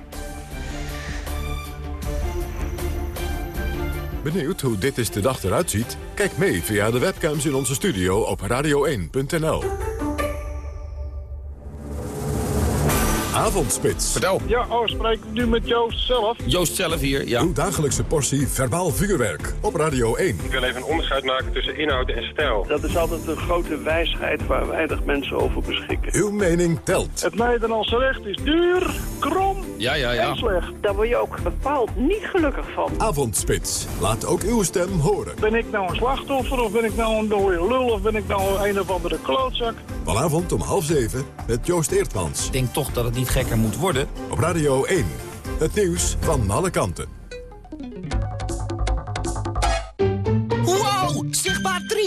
Benieuwd hoe dit is de dag eruit ziet? Kijk mee via de webcams in onze studio op radio1.nl. Avondspits. Vertel. Ja, oh, spreek ik nu met Joost zelf? Joost zelf hier, ja. Uw dagelijkse portie verbaal vuurwerk op Radio 1. Ik wil even een onderscheid maken tussen inhoud en stijl. Dat is altijd een grote wijsheid waar weinig mensen over beschikken. Uw mening telt. Het Nederlandse recht is duur, krom ja, ja, ja. en slecht. Daar word je ook bepaald niet gelukkig van. Avondspits. Laat ook uw stem horen. Ben ik nou een slachtoffer of ben ik nou een dode lul of ben ik nou een of andere klootzak? Vanavond om half zeven met Joost Eertmans. Ik denk toch dat het niet gekker moet worden. Op Radio 1. Het nieuws van alle kanten.